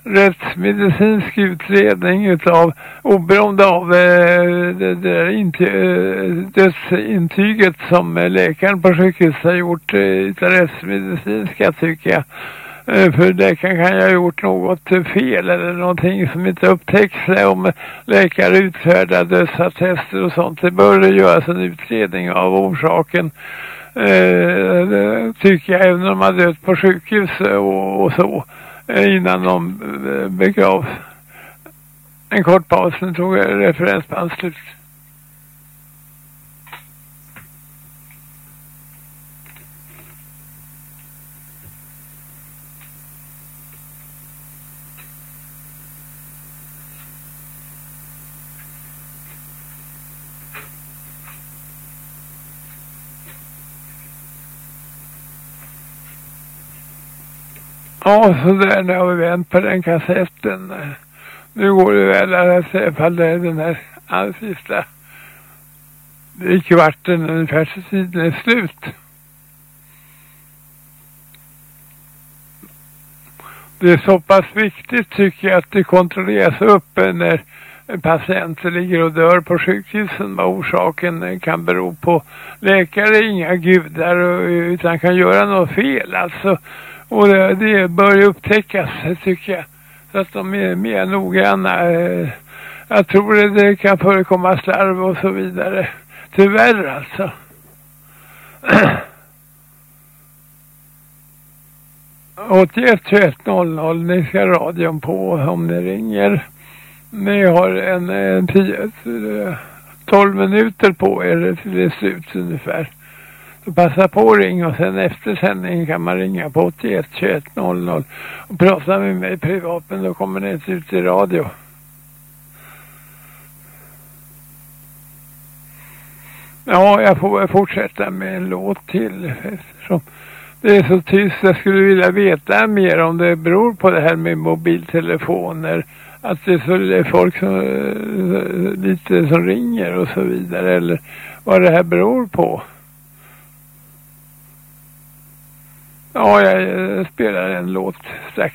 rättsmedicinsk utredning utav oberoende av eh, det, där inty eh, dödsintyget som eh, läkaren på sjukhuset har gjort eh, rättsmedicinska tycker jag. Eh, för läkaren kan ju ha gjort något fel eller någonting som inte upptäcks om läkare utfärdar dödsattester och sånt. Det bör det göras en utredning av orsaken. Eh, tycker jag, även om de har dött på sjukhus och, och så. Eh, innan de eh, begravs. En kort paus, nu tog jag referensband slut. Ja, så där när vi vänt på den kassetten. Nu går det väl att se ifall det är den här allra sista. Det är kvarten ungefär så tiden är slut. Det är så pass viktigt tycker jag att det kontrolleras upp när patienter ligger och dör på sjukhusen. Vad orsaken kan bero på. Läkare är inga gudar utan kan göra något fel. Alltså och det, det bör ju upptäckas, tycker jag. Så att de är mer noggranna. Eh, jag tror det, det kan förekomma slarv och så vidare. Tyvärr alltså. Åttioett 21 00 ni ska radion på om ni ringer. Ni har en, en tio, 12 minuter på er till det slut ungefär. Så passa på att ringa och sen efter sändningen kan man ringa på 81 21 00 och prata med mig privat men då kommer ni inte ut i radio. Ja, jag får fortsätta med en låt till eftersom det är så tyst. Jag skulle vilja veta mer om det beror på det här med mobiltelefoner. Att det är så folk som eh, lite som ringer och så vidare. Eller vad det här beror på. Ja, jag eh, spelar en låt strax.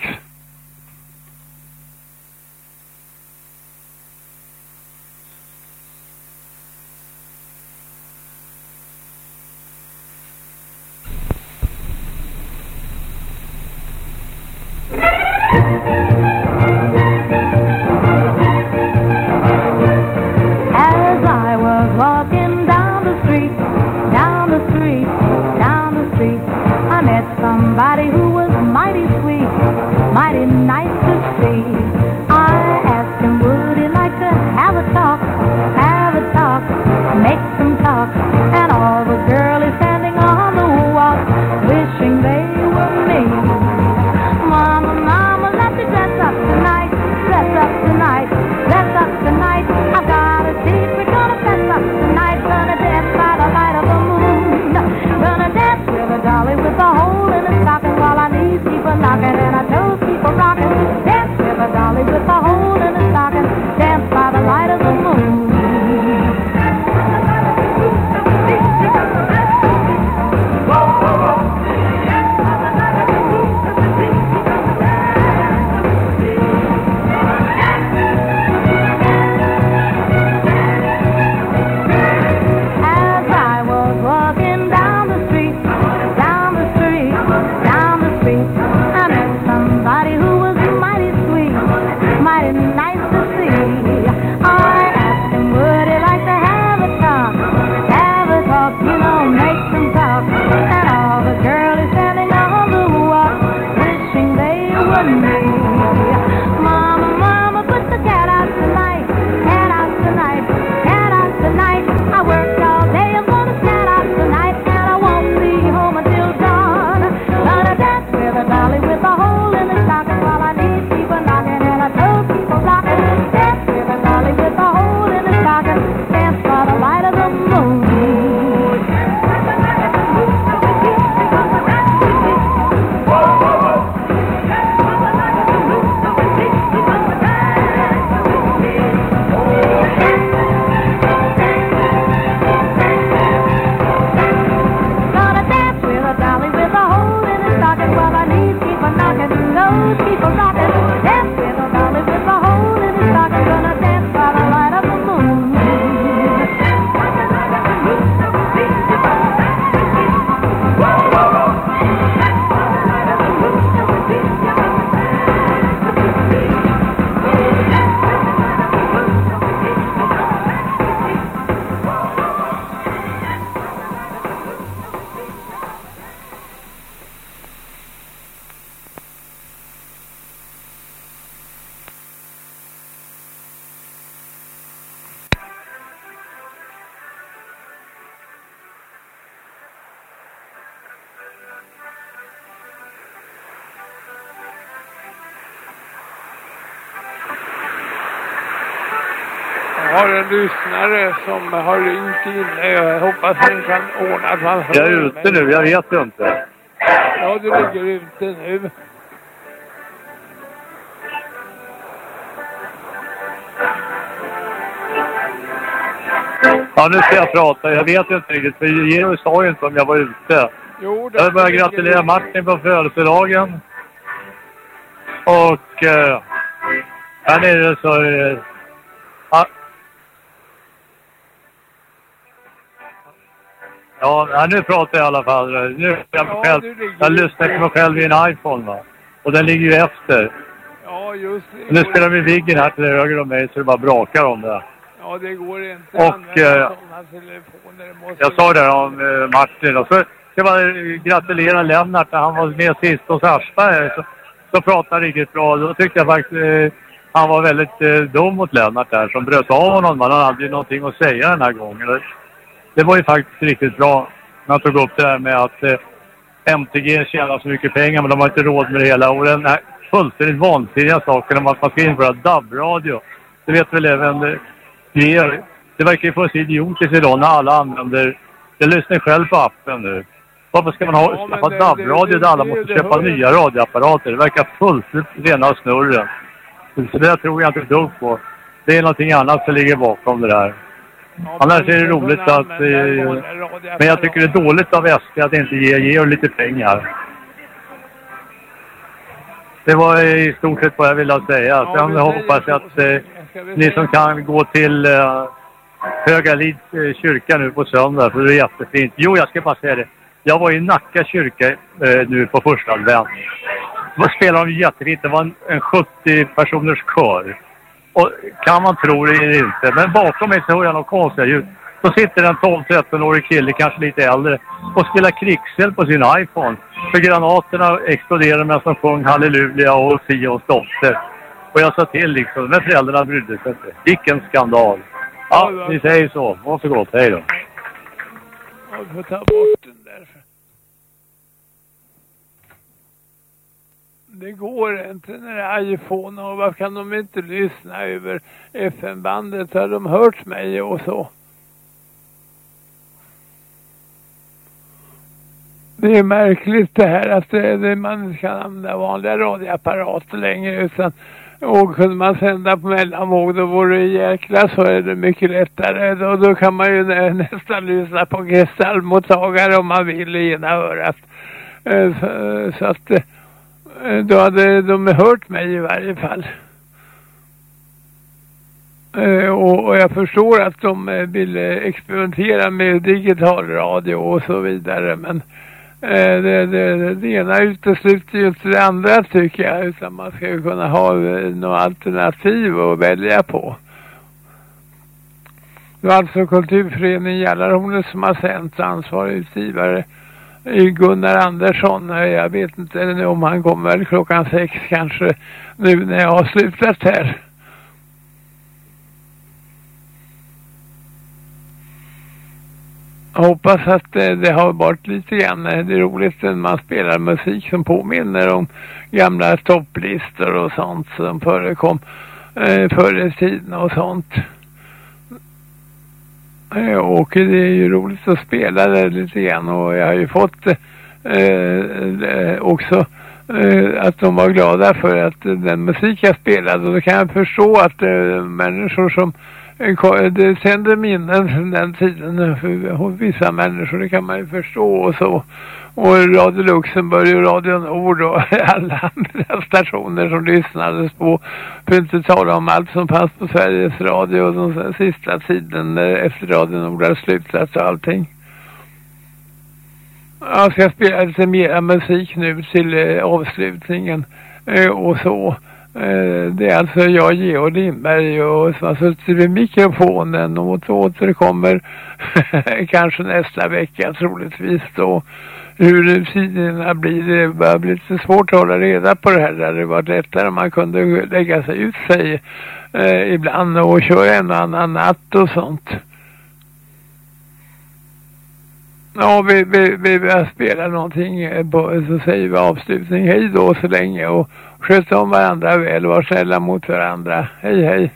Lyssnare som har ringt in. Jag hoppas han kan ordna att han Jag är ute nu, jag vet inte. Ja, du ligger ute nu. Ja, nu ska jag prata. Jag vet inte riktigt, för Georg sa ju inte om jag var ute. Jo, Jag vill bara gratulera Martin på födelsedagen. Och eh, här nere så... Ja, ja, nu pratar jag i alla fall. Nu jag, mig Ja, själv. jag lyssnar på mig själv i en iPhone va. Och den ligger ju efter. Ja, just det. Nu spelar vi Viggen här till höger om mig så det bara brakar om det. Ja, det går inte Och, att använda eh, sådana telefoner. Måste Jag sa det om eh, Martin och så ska jag eh, gratulera Lennart när han var med sist hos Aschberg. Så, så pratade riktigt bra. Då tyckte jag faktiskt eh, han var väldigt eh, dum mot Lennart där som bröt av honom. Han hade aldrig någonting att säga den här gången. Det, det var ju faktiskt riktigt bra. Han tog upp det där med att eh, MTG tjänar så mycket pengar men de har inte råd med det hela. Och den här fullständigt vansinniga saken om att man ska införa DAB-radio. Det vet väl även eh, Georg. Det verkar ju fullständigt idiotiskt idag när alla använder... Jag lyssnar själv på appen nu. Varför ska man ha, Ja, ha det- DAB-radio det- där alla det- måste det köpa hör- nya radioapparater? Det verkar fullständigt rena snurren. Så det tror jag inte ett dugg på. Det är någonting annat som ligger bakom det där. Annars är det roligt att. Men jag tycker det är dåligt av SD att inte ge Georg lite pengar. Det var i stort sett vad jag ville säga. Sen hoppas jag att eh, ni som kan gå till eh, Högalids eh, kyrka nu på söndag, för det är jättefint. Jo, jag ska bara säga det. Jag var i Nacka kyrka eh, nu på första advent. Då spelade de jättefint. Det var en, en 70 personers kör. Och kan man tro det eller inte, men bakom mig så hör jag något konstiga ljud. Så sitter en 12-13-årig kille, kanske lite äldre, och spelar krigsel på sin iPhone. För granaterna exploderade medan de sjöng Halleluja och Sions dotter. Och jag sa till liksom, men föräldrarna brydde sig inte. Vilken skandal. Ja, ni säger så. Varsågod, hej då. Ja, vi får ta bort den där. Det går inte när det är iPhone och varför kan de inte lyssna över FM-bandet? Har de hört mig och så? Det är märkligt det här att det, det, man inte kan använda vanliga radioapparater längre utan och kunde man sända på mellanvåg då vore det jäkla så är det mycket lättare. Då, då kan man ju nä, nästan lyssna på gestaltmottagare om man vill i ena örat. Eh, Så, så att eh, Eh, då hade de hört mig i varje fall. Eh, Och, och jag förstår att de eh, ville experimentera med digital radio och så vidare men eh, det, det, det ena utesluter ju inte det andra tycker jag utan man ska ju kunna ha eh, något alternativ att välja på. Det var alltså Kulturföreningen Jallarhornet som har sänt ansvarig utgivare Gunnar Andersson. Eh, jag vet inte om han kommer klockan sex kanske nu när jag har slutat här. Jag hoppas att eh, det har varit lite grann eh, det är roligt när man spelar musik som påminner om gamla topplistor och sånt som förekom eh, förr i tiden och sånt. Eh, och det är ju roligt att spela det lite grann och jag har ju fått eh, eh, också eh, att de var glada för att den musik jag spelade. Och då kan jag förstå att eh, människor som eh, Eh, eh, det sänder minnen från den tiden för, hos vissa människor, det kan man ju förstå och så. Och Radio Luxemburg och Radio Nord och alla andra stationer som lyssnades på. För att inte tala om allt som fanns på Sveriges Radio den sista tiden efter Radio Nord hade slutat och allting. Jag ska spela lite mera musik nu till eh, avslutningen och så. Eh, det är alltså jag, Georg Lindberg, och som har suttit vid mikrofonen och återkommer kanske nästa vecka troligtvis då. Hur tidningarna blir, det börjar bli lite svårt att hålla reda på det här. Det hade varit lättare om man kunde lägga sig ut sig eh, ibland och köra en och annan natt och sånt. Ja, vi, vi, vi börjar spela någonting eh, på, så säger vi avslutning. Hej då så länge och sköt om varandra väl. Var snälla mot varandra. Hej hej.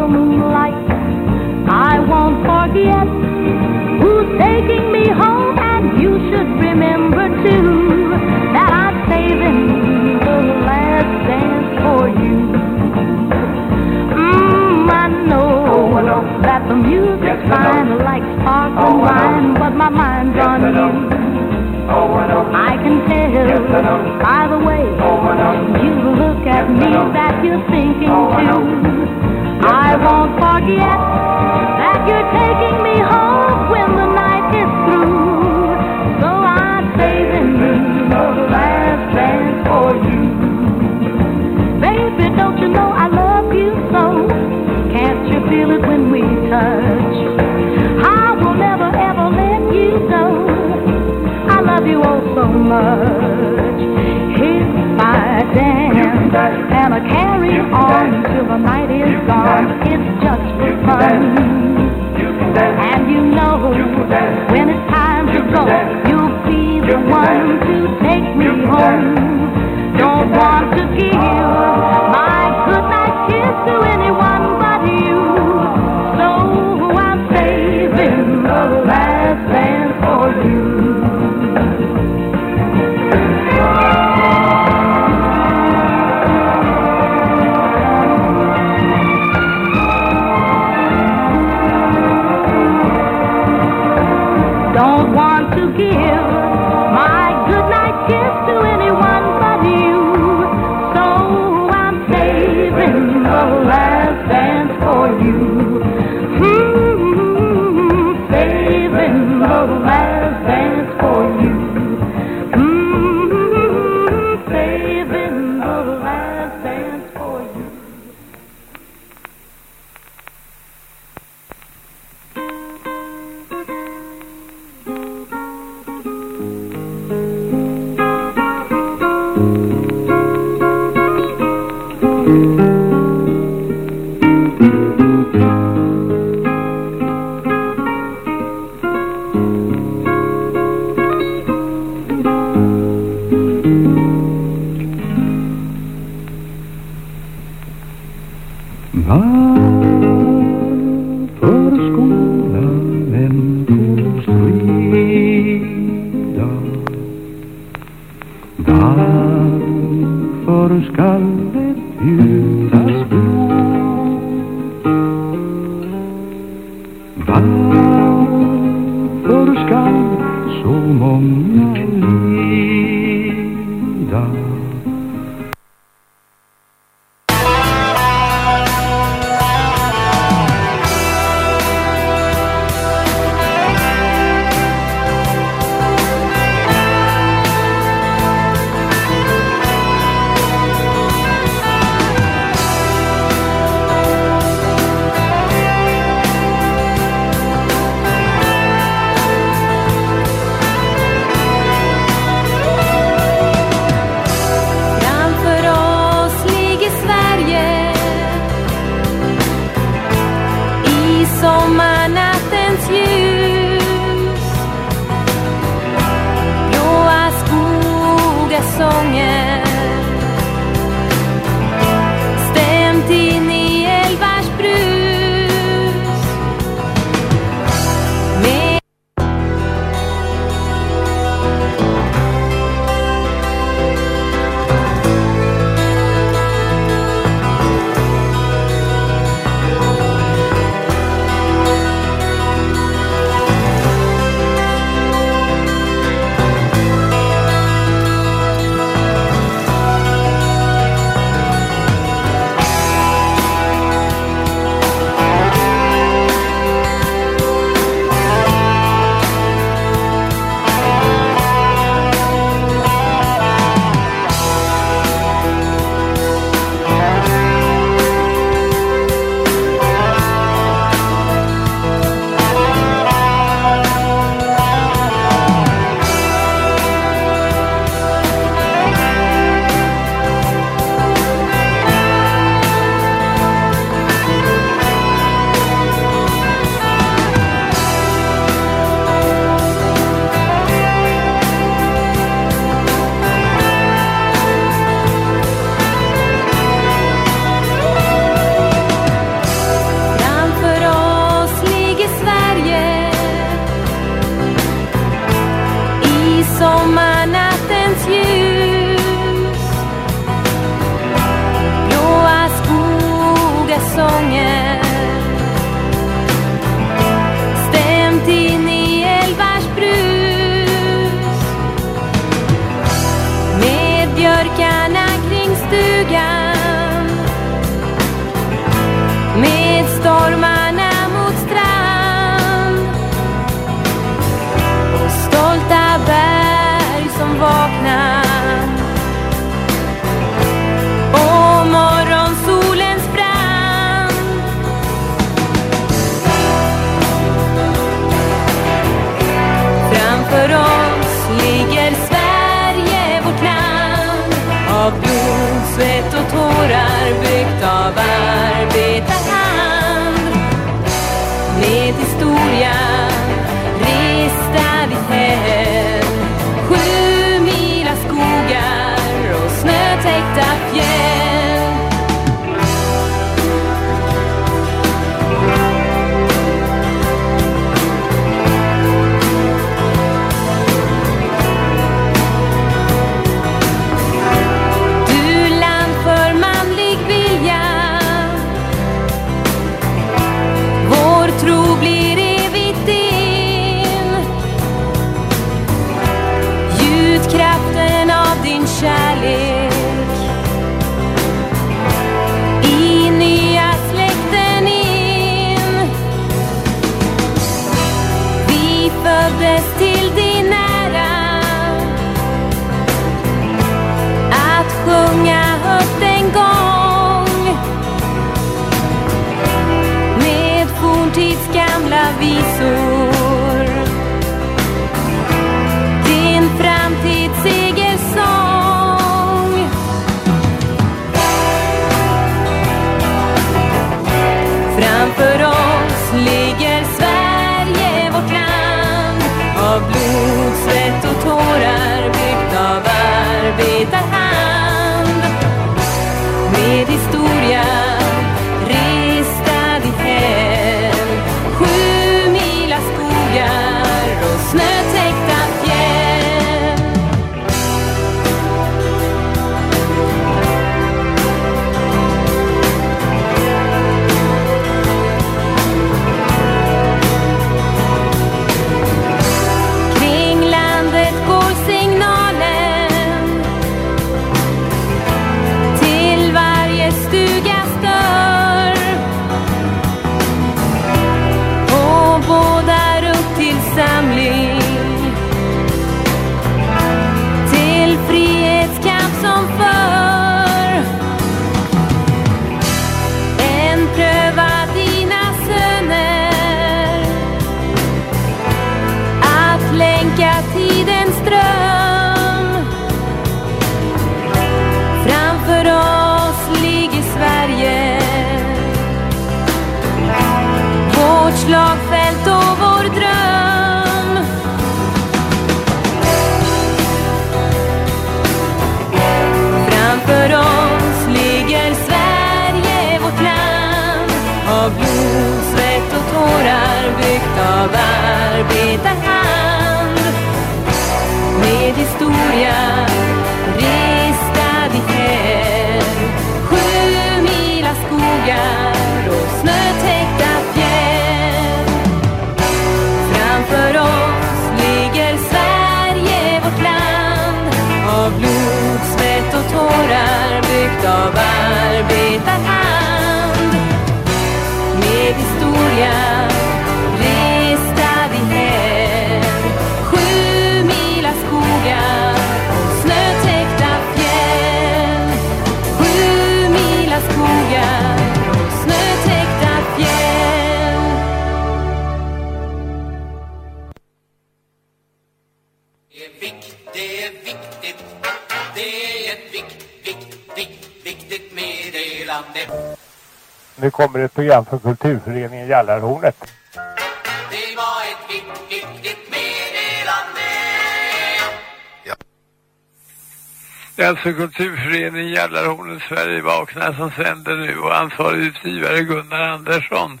Alltså kulturföreningen Jallarhornet Sverige vaknar som sänder nu och ansvarig utgivare Gunnar Andersson.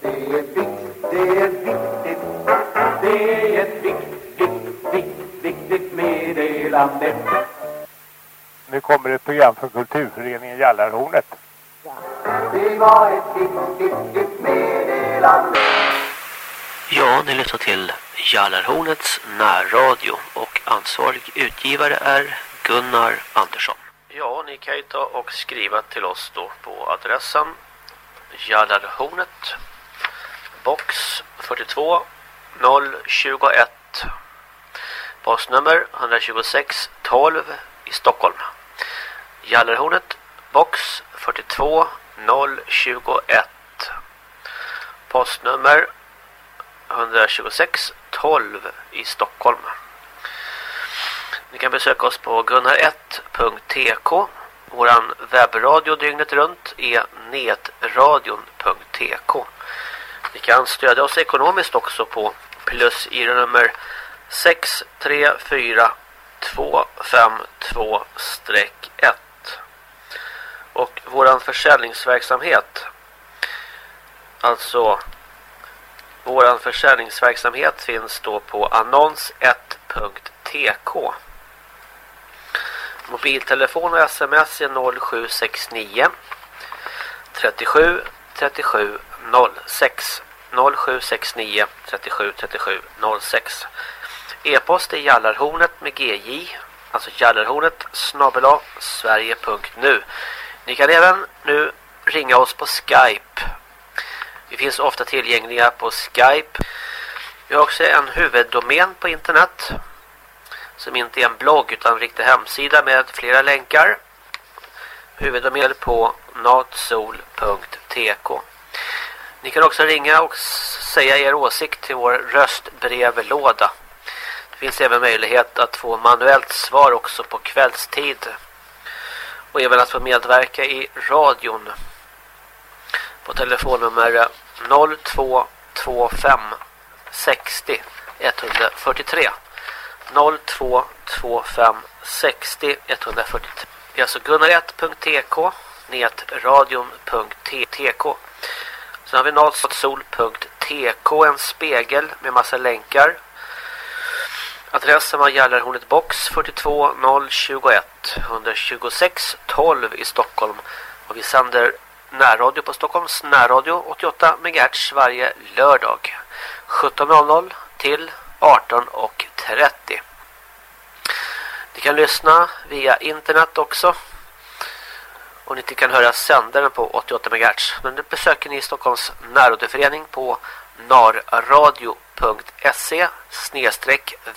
Det är vikt, det är viktigt, det är ett vikt, vikt, vikt, viktigt meddelande. Nu kommer ett program för kulturföreningen Jallarhornet. Det var ett vikt, viktigt meddelande. Ja, ni lyssnar till Jallarhornets närradio och ansvarig utgivare är Gunnar Andersson. Ja, ni kan ju ta och skriva till oss då på adressen Jallarhornet box 42 021 postnummer 126 12 i Stockholm. Jallarhornet box 42 021 postnummer 126 12 i Stockholm. Ni kan besöka oss på gunnar1.tk. Vår webbradio dygnet runt är netradion.tk. Ni kan stödja oss ekonomiskt också på plus i nummer 634252-1. Och våran försäljningsverksamhet alltså våran försäljningsverksamhet finns då på annons1.tk. Mobiltelefon och sms är 0769 37 37 06 0769 37 37 06 E-post är jallarhornet med gj alltså jallarhornet snabbela sverige.nu Ni kan även nu ringa oss på Skype vi finns ofta tillgängliga på Skype. Vi har också en huvuddomän på internet som inte är en blogg utan en riktig hemsida med flera länkar. Huvuddomän på natsol.tk Ni kan också ringa och säga er åsikt till vår röstbrevlåda. Det finns även möjlighet att få manuellt svar också på kvällstid. Och även att få medverka i radion. På telefonnummer 0225 60 143. 0225 60 143. Det är alltså gunnar1.tk netradion.tk Sen har vi natsol.tk en spegel med massa länkar. Adressen var Gällarhornet box 42021 126 12 i Stockholm. Och vi sänder närradio på Stockholms närradio 88 MHz varje lördag 17.00 till 18.30. Ni kan lyssna via internet också. Och ni kan höra sändaren på 88 MHz. Men det besöker ni Stockholms närradioförening på narradio.se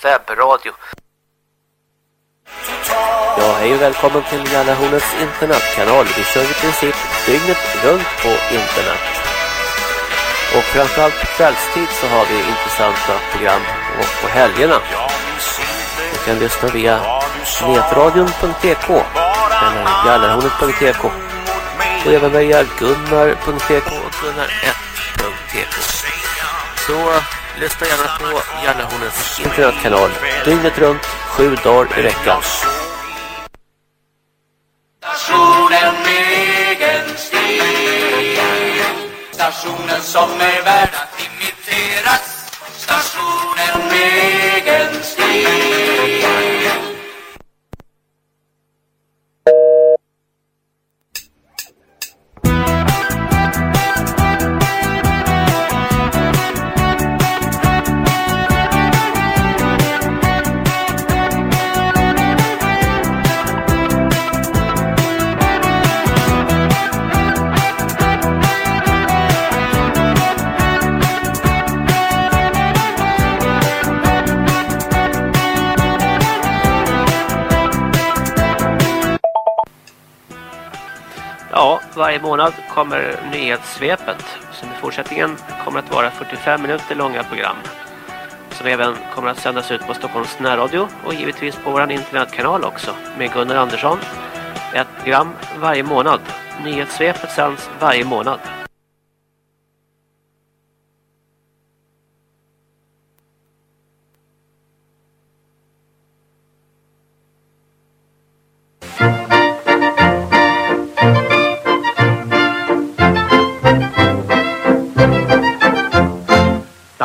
webbradio. Ja, hej och välkommen till Jallarhornets internetkanal. Vi kör i princip dygnet runt på internet. Och framförallt på kvällstid så har vi intressanta program och på helgerna. Du kan lyssna via netradion.tk eller gallerhornet.tk och även via gunnar.tk och gunnar1.tk Så lyssna gärna på Gallerhornets internetkanal dygnet runt, sju dagar i veckan. Stationen med egen stil Stationen som är värd att imiteras. Stationen med egen stil varje månad kommer nyhetssvepet som i fortsättningen kommer att vara 45 minuter långa program. Som även kommer att sändas ut på Stockholms närradio och givetvis på vår internetkanal också med Gunnar Andersson. Ett program varje månad. Nyhetssvepet sänds varje månad.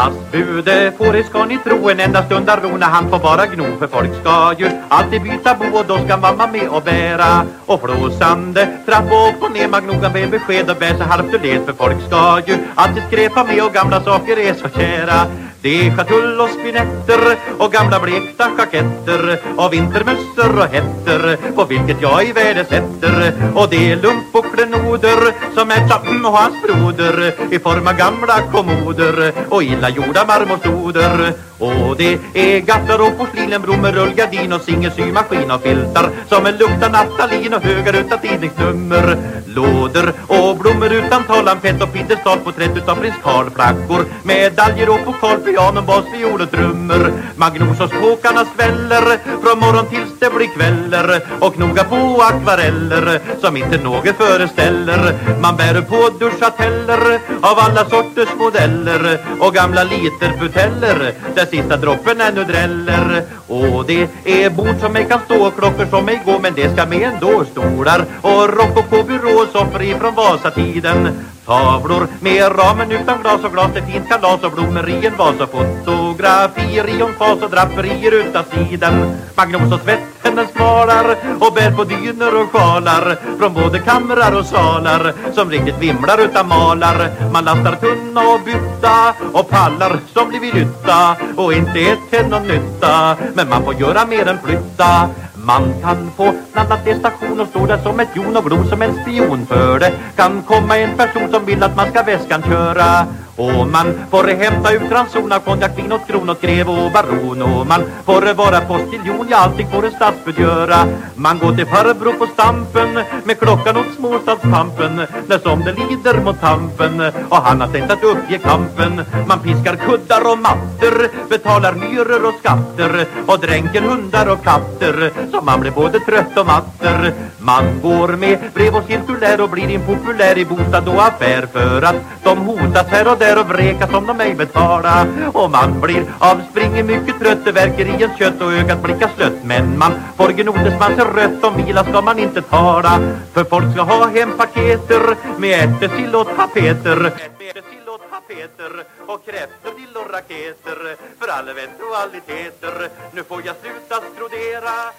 Stadsbude får det ska ni tro en enda stund där ro när han får bara gno För folk ska ju alltid byta bo och då ska mamma med och bära. Och flåsande trappa upp och ner man gnoga med besked och bär sig halvt ur led För folk ska ju alltid skräpa med och gamla saker är så kära det är schatull och spinetter och gamla blekta jaketter och vintermössor och hetter på vilket jag i värde sätter och det är lump och klenoder som är Chappen och hans broder i form av gamla kommoder och illa gjorda marmorsoder och det är gafflar och porslin, en med rullgardin och singelsymaskin och filtar. Som en luktar Natalin och högar utan tidningsnummer. Lådor och blommor utan talan, lampett och piedestal porträtt utav prins Karl flaggor. Medaljer och pokal piano, bas, fiol och trummor. Magnus och spåkarna sväller från morgon tills det blir kväller. Och knoga på akvareller som inte något föreställer. Man bär på duschateller av alla sorters modeller. Och gamla literbuteller där sista droppen ännu dräller. Och det är bord som ej kan stå och klockor som ej går men det ska med ändå stolar. Och rokoko-byrå soffor ifrån Vasatiden. Tavlor med ramen utan glas och glas Det fint kalas och blommor i en vas och fotografier i en fas och draperier utan sidan Magnus och svett den svarar och bär på dyner och sjalar från både kamrar och salar som riktigt vimlar utan malar. Man lastar tunna och bytta och pallar som blir lytta nytta och inte ett till någon nytta. Men man får göra mer än flytta. Man kan få landa till station och stå där som ett jon och blod som en spion för det kan komma en person som vill att man ska väskan köra. Och man får hämta ut ranson av konjak, vin åt kron åt grev och baron? Och man får vara postiljon, ja allting får en stadsbud göra. Man går till farbror på stampen med klockan åt småstadspampen När som det lider mot tampen. Och han har tänkt att uppge kampen. Man piskar kuddar och mattor, betalar myror och skatter Och dränker hundar och katter så man blir både trött och matter. Man går med brev och cirkulär och blir impopulär i bostad och affär För att de hotas här och där och vreka som de ej betala. Och man blir avspringen mycket trött, det verkar i ens kött och ögat blickar slött. Men man får gnodes man ser rött, om vila ska man inte tala. För folk ska ha hem paketer med ärtesill och tapeter. Ärtesill och tapeter kräftor, dill och raketer. För all eventualiteter, nu får jag sluta skrodera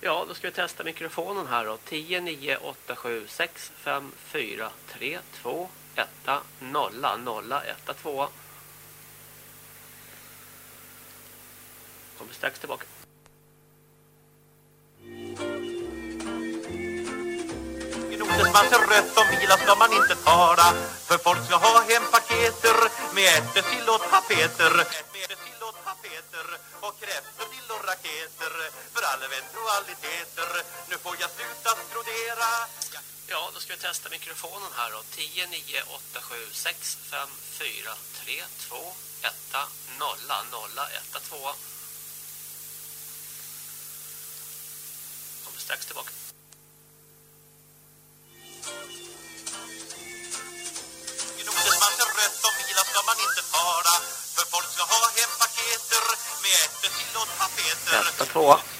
Ja, då ska vi testa mikrofonen här då. 10 9 8 7 6 5 4 3 2 1 0 0 1 2. Kommer strax tillbaka. Gnodes man ser rött om bilar ska man inte tala. För folk ska ha hem paketer med ärtesill och tapeter. Med och tapeter och kräftor, till och raketer. För all eventualiteter, nu får jag sluta skrodera Ja, då ska vi testa mikrofonen här då. 10 9 8 7 6 5 4 3 2 1 0 0 1 2. Kommer strax tillbaka. Gnodes man ser rött om vila ska man inte tala För folk ska ha hem paketer med ärtesill och tapeter 1 2.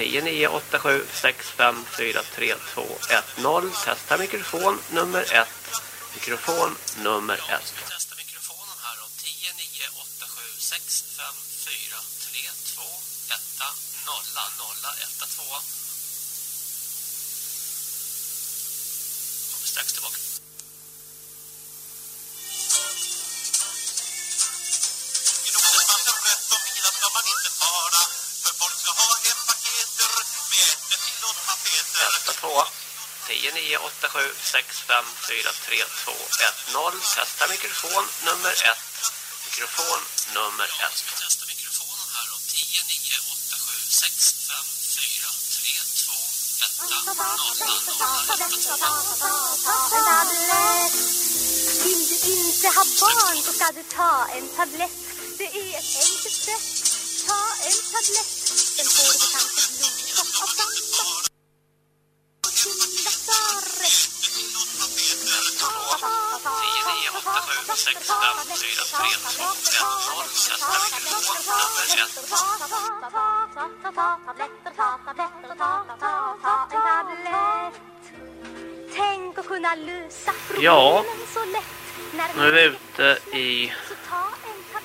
10 9 8 7 6 5 4 3 2 1 0. Testa mikrofon nummer 1. Mikrofon nummer 1. Testa mikrofonen här då. 10 9 8 7 6 5 4 3 2 1 0 0 1 2. 10 9 8 7 6 5 4 3 2 1 0. Testa mikrofon nummer 1. Mikrofon nummer 1. Testa mikrofonen här då. 10 9 8 7 6 5 4 3 2 1 0 Vill du inte ha barn så ska du ta en tablett. Det är ett enkelt sätt. Ta en tablett. Ta tabletter, ta tabletter, ta, ta, ta, ta en tablett. Tänk att kunna lösa Ja. problemen så lätt. När Nu är vi ute i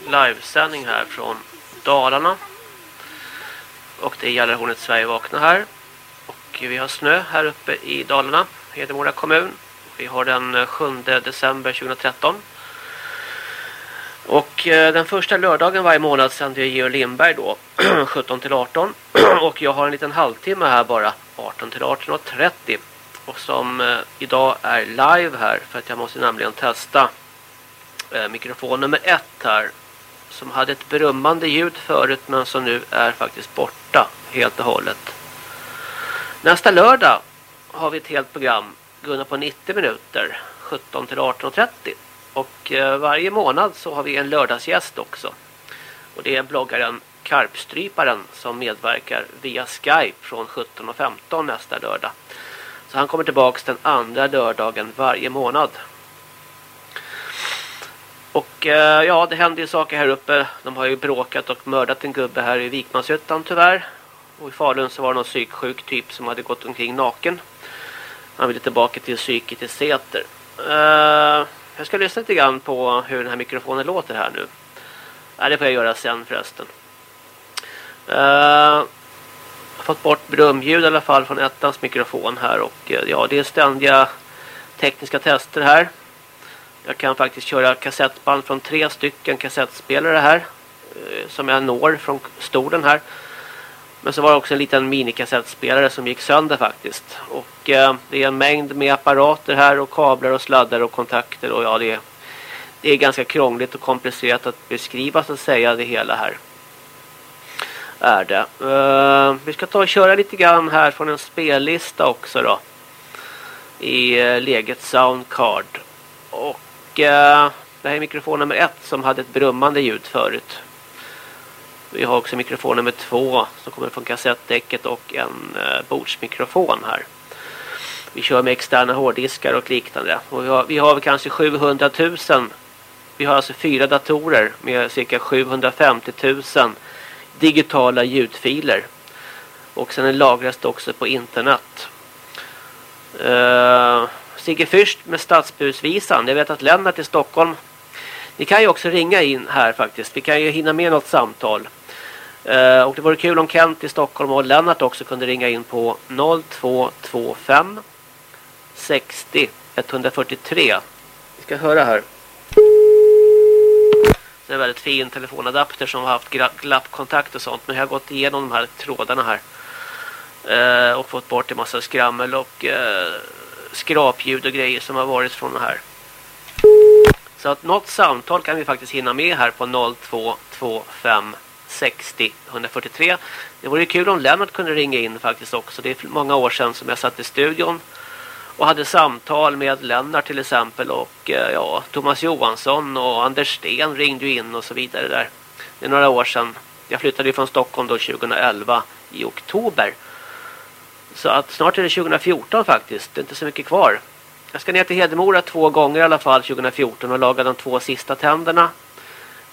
livesändning här från Dalarna. Och det är Gällarhornet Sverige vakna här. Och vi har snö här uppe i Dalarna, Hedemora kommun. Vi har den 7 december 2013. Och eh, den första lördagen varje månad sänder jag Georg Lindberg då 17 till 18 och jag har en liten halvtimme här bara 18 till 18.30 och som eh, idag är live här för att jag måste nämligen testa eh, mikrofon nummer ett här som hade ett brummande ljud förut men som nu är faktiskt borta helt och hållet. Nästa lördag har vi ett helt program Gunnar på 90 minuter 17 till 18.30 och eh, varje månad så har vi en lördagsgäst också. Och det är bloggaren Karpstryparen som medverkar via Skype från 17.15 nästa lördag. Så han kommer tillbaks den andra lördagen varje månad. Och eh, ja, det händer ju saker här uppe. De har ju bråkat och mördat en gubbe här i Vikmanshyttan tyvärr. Och i Falun så var det någon psyksjuk typ som hade gått omkring naken. Han ville tillbaka till psyket i Säter. Uh, jag ska lyssna lite grann på hur den här mikrofonen låter här nu. Nej, det får jag göra sen förresten. Uh, jag har fått bort brumljud i alla fall från ettans mikrofon här. Och eh, ja, det är ständiga tekniska tester här. Jag kan faktiskt köra kassettband från tre stycken kassettspelare här. Eh, som jag når från stolen här. Men så var det också en liten minikassettspelare som gick sönder faktiskt. Och eh, det är en mängd med apparater här och kablar och sladdar och kontakter och ja det är det är ganska krångligt och komplicerat att beskriva så att säga det hela här. Är det. Eh, vi ska ta och köra lite grann här från en spellista också då. I eh, läget Soundcard. Och eh, det här är mikrofon nummer ett som hade ett brummande ljud förut. Vi har också mikrofon nummer två som kommer från kassettdäcket och en eh, bordsmikrofon här. Vi kör med externa hårddiskar och liknande. Och vi har, vi har kanske 700 000. Vi har alltså fyra datorer med cirka 750 000 digitala ljudfiler. Och sen lagras det också på internet. Uh, Sigge Fürst med Stadsbusvisan. Jag vet att Lennart i Stockholm. Ni kan ju också ringa in här faktiskt. Vi kan ju hinna med något samtal. Uh, och det vore kul om Kent i Stockholm och Lennart också kunde ringa in på 0225 60 143. Vi ska höra här. Det är en väldigt fin telefonadapter som har haft glappkontakt och sånt. Men jag har gått igenom de här trådarna här. Eh, och fått bort en massa skrammel och eh, skrapljud och grejer som har varit från det här. Så att något samtal kan vi faktiskt hinna med här på 0225 60 143. Det vore kul om Lennart kunde ringa in faktiskt också. Det är många år sedan som jag satt i studion och hade samtal med Lennart till exempel och eh, ja, Thomas Johansson och Anders Sten ringde ju in och så vidare där. Det är några år sedan. Jag flyttade från Stockholm då 2011 i oktober. Så att snart är det 2014 faktiskt. Det är inte så mycket kvar. Jag ska ner till Hedemora två gånger i alla fall 2014 och laga de två sista tänderna.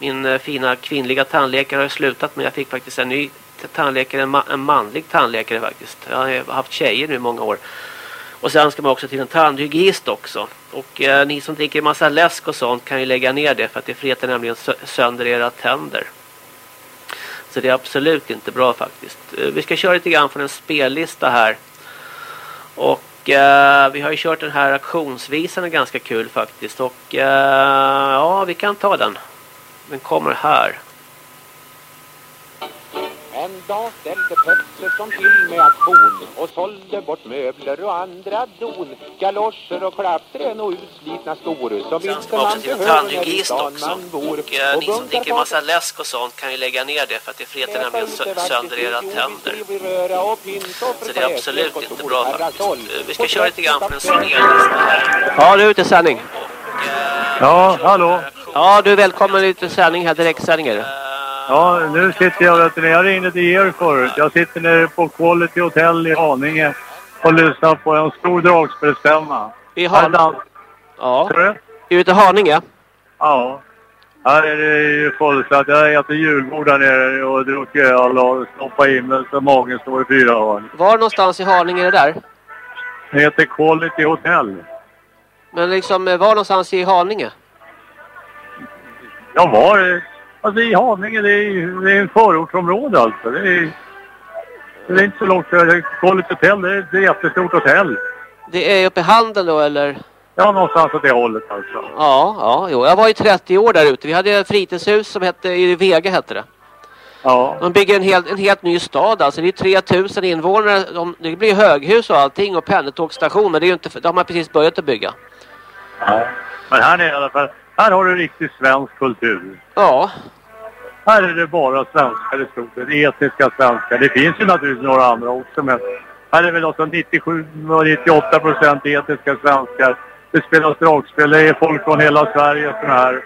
Min eh, fina kvinnliga tandläkare har slutat men jag fick faktiskt en ny tandläkare, en, ma en manlig tandläkare faktiskt. Jag har haft tjejer nu i många år. Och sen ska man också till en tandhygienist också. Och eh, ni som dricker massa läsk och sånt kan ju lägga ner det för att det fretar nämligen sönder era tänder. Så det är absolut inte bra faktiskt. Eh, vi ska köra lite grann från en spellista här. Och eh, vi har ju kört den här auktionsvisan ganska kul faktiskt. Och eh, ja, vi kan ta den. Den kommer här. En dag ställde Pettersson till med aktion och sålde bort möbler och andra don. Galoscher och klappträn och utslitna skor som inte man behöver när i stan man bor. Och eh, ni som dricker massa läsk och sånt kan ju lägga ner det för att det fretar nämligen sönder era tänder. Så det är absolut inte bra faktiskt. Eh, vi ska köra lite grann på en här. Ja, du är ute i sändning. Ja, hallå. Ja, du är välkommen ut i sändning här, direktsändning är det. Ja, nu sitter jag, vet ni, jag ringde till er förut. Jag sitter nere på Quality Hotel i Haninge och lyssnar på en stor dragspelsstämma. I Haninge? Ja. Är du ute i Haninge? Ja. Här är det ju fullsatt. Jag äter julbord där nere och druckit öl och stoppat in mig så magen står i fyra hörn. Var någonstans i Haninge är det där? Det heter Quality Hotel. Men liksom, var någonstans i Haninge? Ja, var Alltså i Haninge, det är, det är en förortsområde alltså. Det är, det är inte så långt. College Hotel, det är ett jättestort hotell. Det är uppe i Handen då eller? Ja, någonstans åt det hållet alltså. Ja, ja, jo. Jag var i 30 år där ute. Vi hade ett fritidshus som hette, i Vega hette det. Ja. De bygger en helt, en helt ny stad alltså. Det är 3000 invånare. De, det blir höghus och allting och pendeltågstation. Men det är ju inte, de har precis börjat att bygga. Ja. Men här är i alla fall här har du riktigt svensk kultur. Ja. Här är det bara svenskar i stort sett. Etniska svenskar. Det finns ju naturligtvis några andra också men här är väl alltså 97-98 procent etniska svenskar. Det spelas dragspel. Det är folk från hela Sverige som här.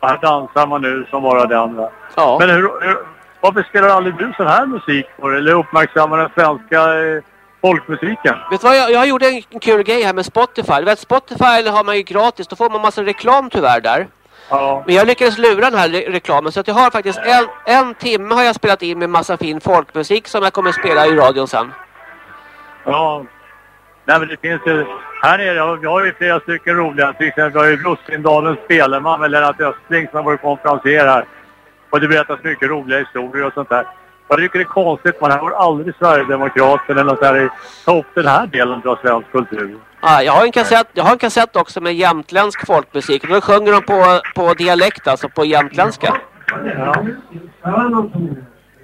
Här dansar man nu som bara den. Ja. Men hur, hur, varför spelar aldrig du sån här musik för? Eller uppmärksammar den svenska eh, folkmusiken. Vet du vad, jag, jag gjorde en kul grej här med Spotify. Du vet, Spotify har man ju gratis, då får man massa reklam tyvärr där. Ja. Men jag lyckades lura den här re reklamen så att jag har faktiskt en, en timme har jag spelat in med massa fin folkmusik som jag kommer att spela i radion sen. Ja, nej men det finns ju, här nere, vi har ju flera stycken roliga, till exempel vi har ju Rossindalens spelman med Lennart Östling som har varit konferenser här. Och det berättas mycket roliga historier och sånt där. Jag tycker det är konstigt, man har aldrig Sverigedemokraterna eller något där ta upp den här delen av svensk kultur. Ja, jag har en kassett, jag har en kassett också med jämtländsk folkmusik. Då sjunger de på, på dialekt, alltså på jämtländska. Ja.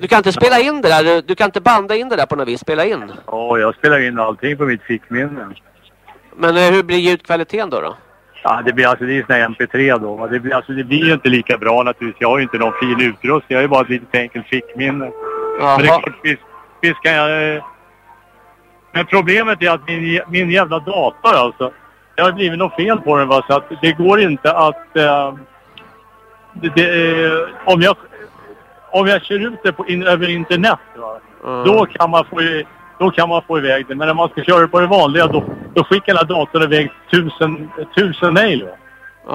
Du kan inte spela in det där, du, du, kan inte banda in det där på något vis, spela in. Ja, jag spelar in allting på mitt fickminne. Men eh, hur blir ljudkvaliteten då då? Ja, det blir alltså det är sån här MP3 då. Det blir, alltså, det blir ju inte lika bra naturligtvis. Jag har ju inte någon fin utrustning. Jag har ju bara ett litet enkelt fickminne. Men det är klart, visst, visst kan jag... eh, Men problemet är att min, min jävla dator alltså. Det har blivit något fel på den va. Så att det går inte att... eh, det, eh, om, jag, om jag kör ut det på, in, över internet va. Då kan man få då kan man få iväg det. Men när man ska köra det på det vanliga då, då skickar den datorn iväg tusen, tusen mejl. va.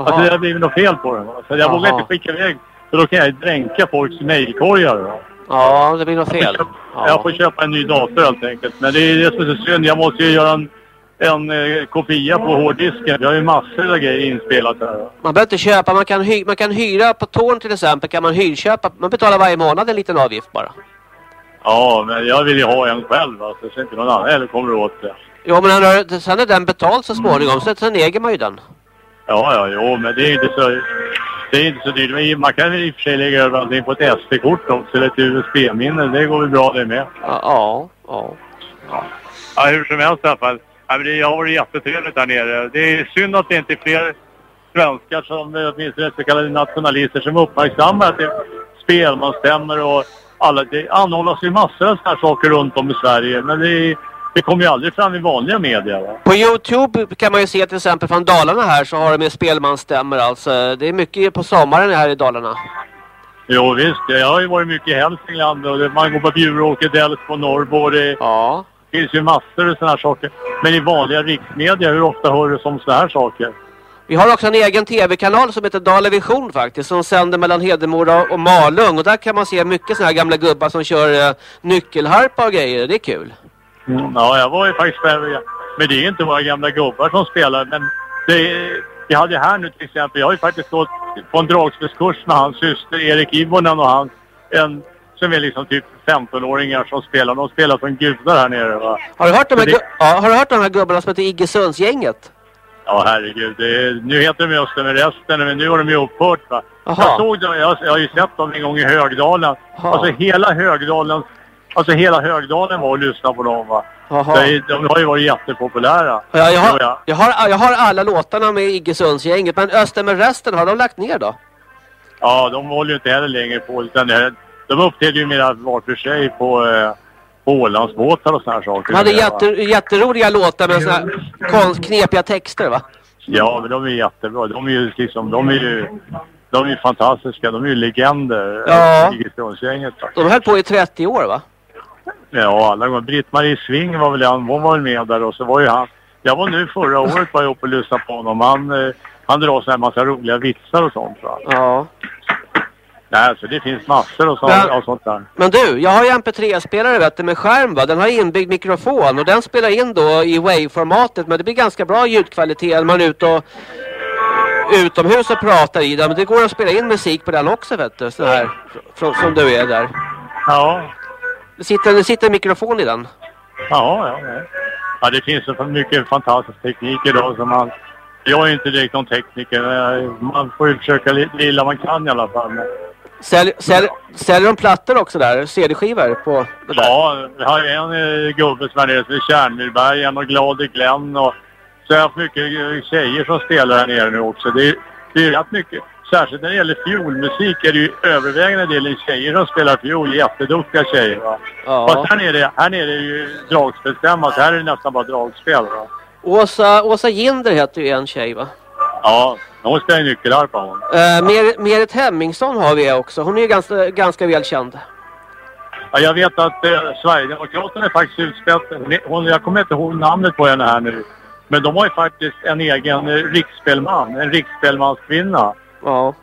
Alltså det har blivit något fel på den. Va? Så jag vågar Jaha. inte skicka iväg. För då kan jag dränka folks mejlkorgar. Ja, det blir något fel. Jag får köpa en ny dator helt enkelt. Men det är det som är så synd. Jag måste ju göra en, en eh, kopia på hårddisken. Jag har ju massor av grejer inspelat här. Man behöver inte köpa, man kan, hy man kan hyra på Torn till exempel, kan man hyrköpa. Man betalar varje månad en liten avgift bara. Ja, men jag vill ju ha en själv. Alltså, så inte någon annan heller kommer åt det. Jo, men han har, sen är den betald så småningom, så sen äger man ju den. Ja, ja, jo, men det är inte så... Det är inte så dyrt. Man kan i och för sig lägga över allting på ett SD-kort också, eller ett USB-minne. Det går väl bra det med. Ja, ja. ja. Ja, hur som helst i alla fall. Ja, men det har varit jättetrevligt där nere. Det är synd att det inte är fler svenskar som eh, åtminstone så kallade nationalister som uppmärksammar att det är spelmansstämmor och alla. Det anordnas ju massor av sådana här saker runt om i Sverige. Men det, det kommer ju aldrig fram i vanliga media. Va? På Youtube kan man ju se till exempel från Dalarna här så har de med spelmansstämmor alltså. Det är mycket på sommaren här i Dalarna. Jo visst, jag har ju varit mycket i Hälsingland och man går på Bjuråker, Delsbo, Norrbo det ja. finns ju massor av sådana här saker. Men i vanliga riksmedia, hur ofta hör du som sådana här saker? Vi har också en egen tv-kanal som heter Dalavision faktiskt som sänder mellan Hedemora och Malung och där kan man se mycket såna här gamla gubbar som kör eh, nyckelharpa och grejer. Det är kul. Mm, ja, jag var ju faktiskt där. Men det är inte våra gamla gubbar som spelar. Men det jag hade här nu till exempel. Jag har ju faktiskt gått på en dragspelskurs med hans syster Erik Ivonen och han. En som är liksom typ 15-åringar som spelar. De spelar som gudar här nere va. Har du hört de här, Det- ja, har du hört de här gubbarna som heter Iggesundsgänget? Ja, herregud. Det är, nu heter de ju Öster med resten, men nu har de ju upphört va. Jaha. Jag såg dem, jag, jag har ju sett dem en gång i Högdalen. Jaha. Alltså hela Högdalen, alltså hela Högdalen var och lyssnade på dem va. Är- De har ju varit jättepopulära. Ja, jag, har, ja. jag, har, jag har alla låtarna med Iggesundsgänget men Öster med resten har de lagt ner då? Ja, de håller ju inte heller längre på. Utan det, de uppträder ju mera var för sig på, eh, på Ålandsbåtar och såna här saker. De hade jätte, jätteroliga låtar med såna här konst, knepiga texter va? Ja, men de är jättebra. De är ju liksom, de är ju, de är ju fantastiska. De är ju legender. Ja. Iggesundsgänget. De höll på i 30 år va? Ja, alla gånger. Britt-Marie Sving var väl en, hon var väl med där och så var ju han. Jag var nu förra året var jag uppe och lyssnade på honom. Han, eh, han drar så här massa roliga vitsar och sånt va. Ja. Nej, alltså det finns massor och sånt, Men- av sånt där. Men du, jag har ju MP3-spelare vet du, med skärm va? Den har inbyggd mikrofon och den spelar in då i WAV-formatet men det blir ganska bra ljudkvalitet när man är ute och utomhus och pratar i den. Men det går att spela in musik på den också vet du, så här, som du är där. Ja. Sitter, det sitter en mikrofon i den. Ja, ja, ja. Ja, det finns så mycket fantastisk teknik idag som man... Jag är inte direkt någon tekniker. Man får ju försöka det lilla man kan i alla fall. Sälj, sälj, säljer de plattor också där? CD-skivor på det där? ja, vi har en eh, gubbe som är nere som är Tjärnmyrbergen och Glad i Glenn och så har jag haft mycket tjejer som spelar här nere nu också. Det är, det är rätt mycket. Särskilt när det gäller fiolmusik är det ju övervägande delen tjejer som spelar fiol. Jätteduktiga tjejer va. Ja. Fast här nere, här nere är ju dragspelstämma så här är det nästan bara dragspel va. Åsa, Åsa Ginder heter ju en tjej va? Ja, hon spelar nyckelharpa hon. Uh, Mer, Merit Hemmingsson har vi också. Hon är ju ganska, ganska väl känd. Ja, jag vet att eh, Sverigedemokraterna är faktiskt utspätt. Hon, jag kommer inte ihåg namnet på henne här nu. Men de har ju faktiskt en egen eh, riksspelman, en riksspelmanskvinna. Ja.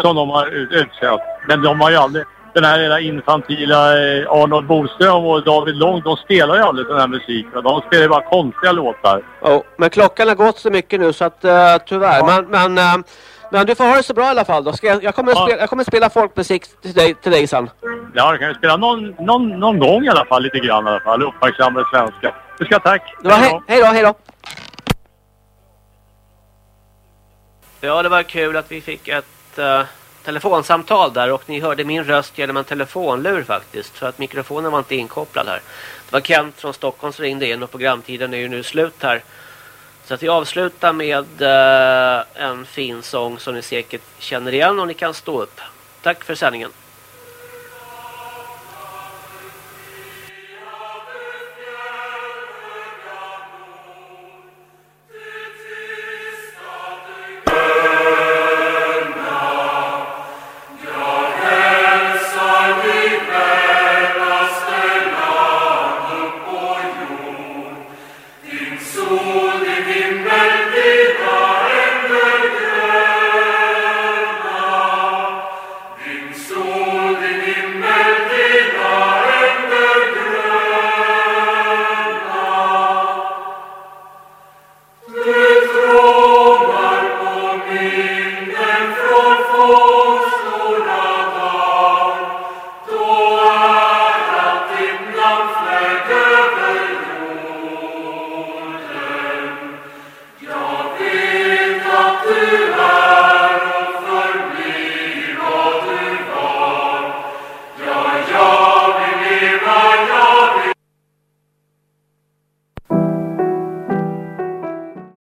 Som de har ut- utsett. Men de har ju aldrig... Den här lilla infantila eh, Arnold Boström och David Lång, de spelar ju aldrig sån här musik. va. De spelar ju bara konstiga låtar. Oh, men klockan har gått så mycket nu så att uh, tyvärr. Men, men, eh, men du får ha det så bra i alla fall då. Ska jag, jag, kommer att spela, jag kommer att spela folkmusik till dig, till dig sen. Ja, det kan ju spela någon, någon, någon gång i alla fall, lite grann i alla fall. Uppmärksamma det svenska. Du ska tack. Hej då, hej då. Ja, det var kul att vi fick ett uh, telefonsamtal där och ni hörde min röst genom en telefonlur faktiskt. För att mikrofonen var inte inkopplad här. Det var Kent från Stockholm som ringde in och programtiden är ju nu slut här. Så att vi avslutar med uh, en fin sång som ni säkert känner igen och ni kan stå upp. Tack för sändningen.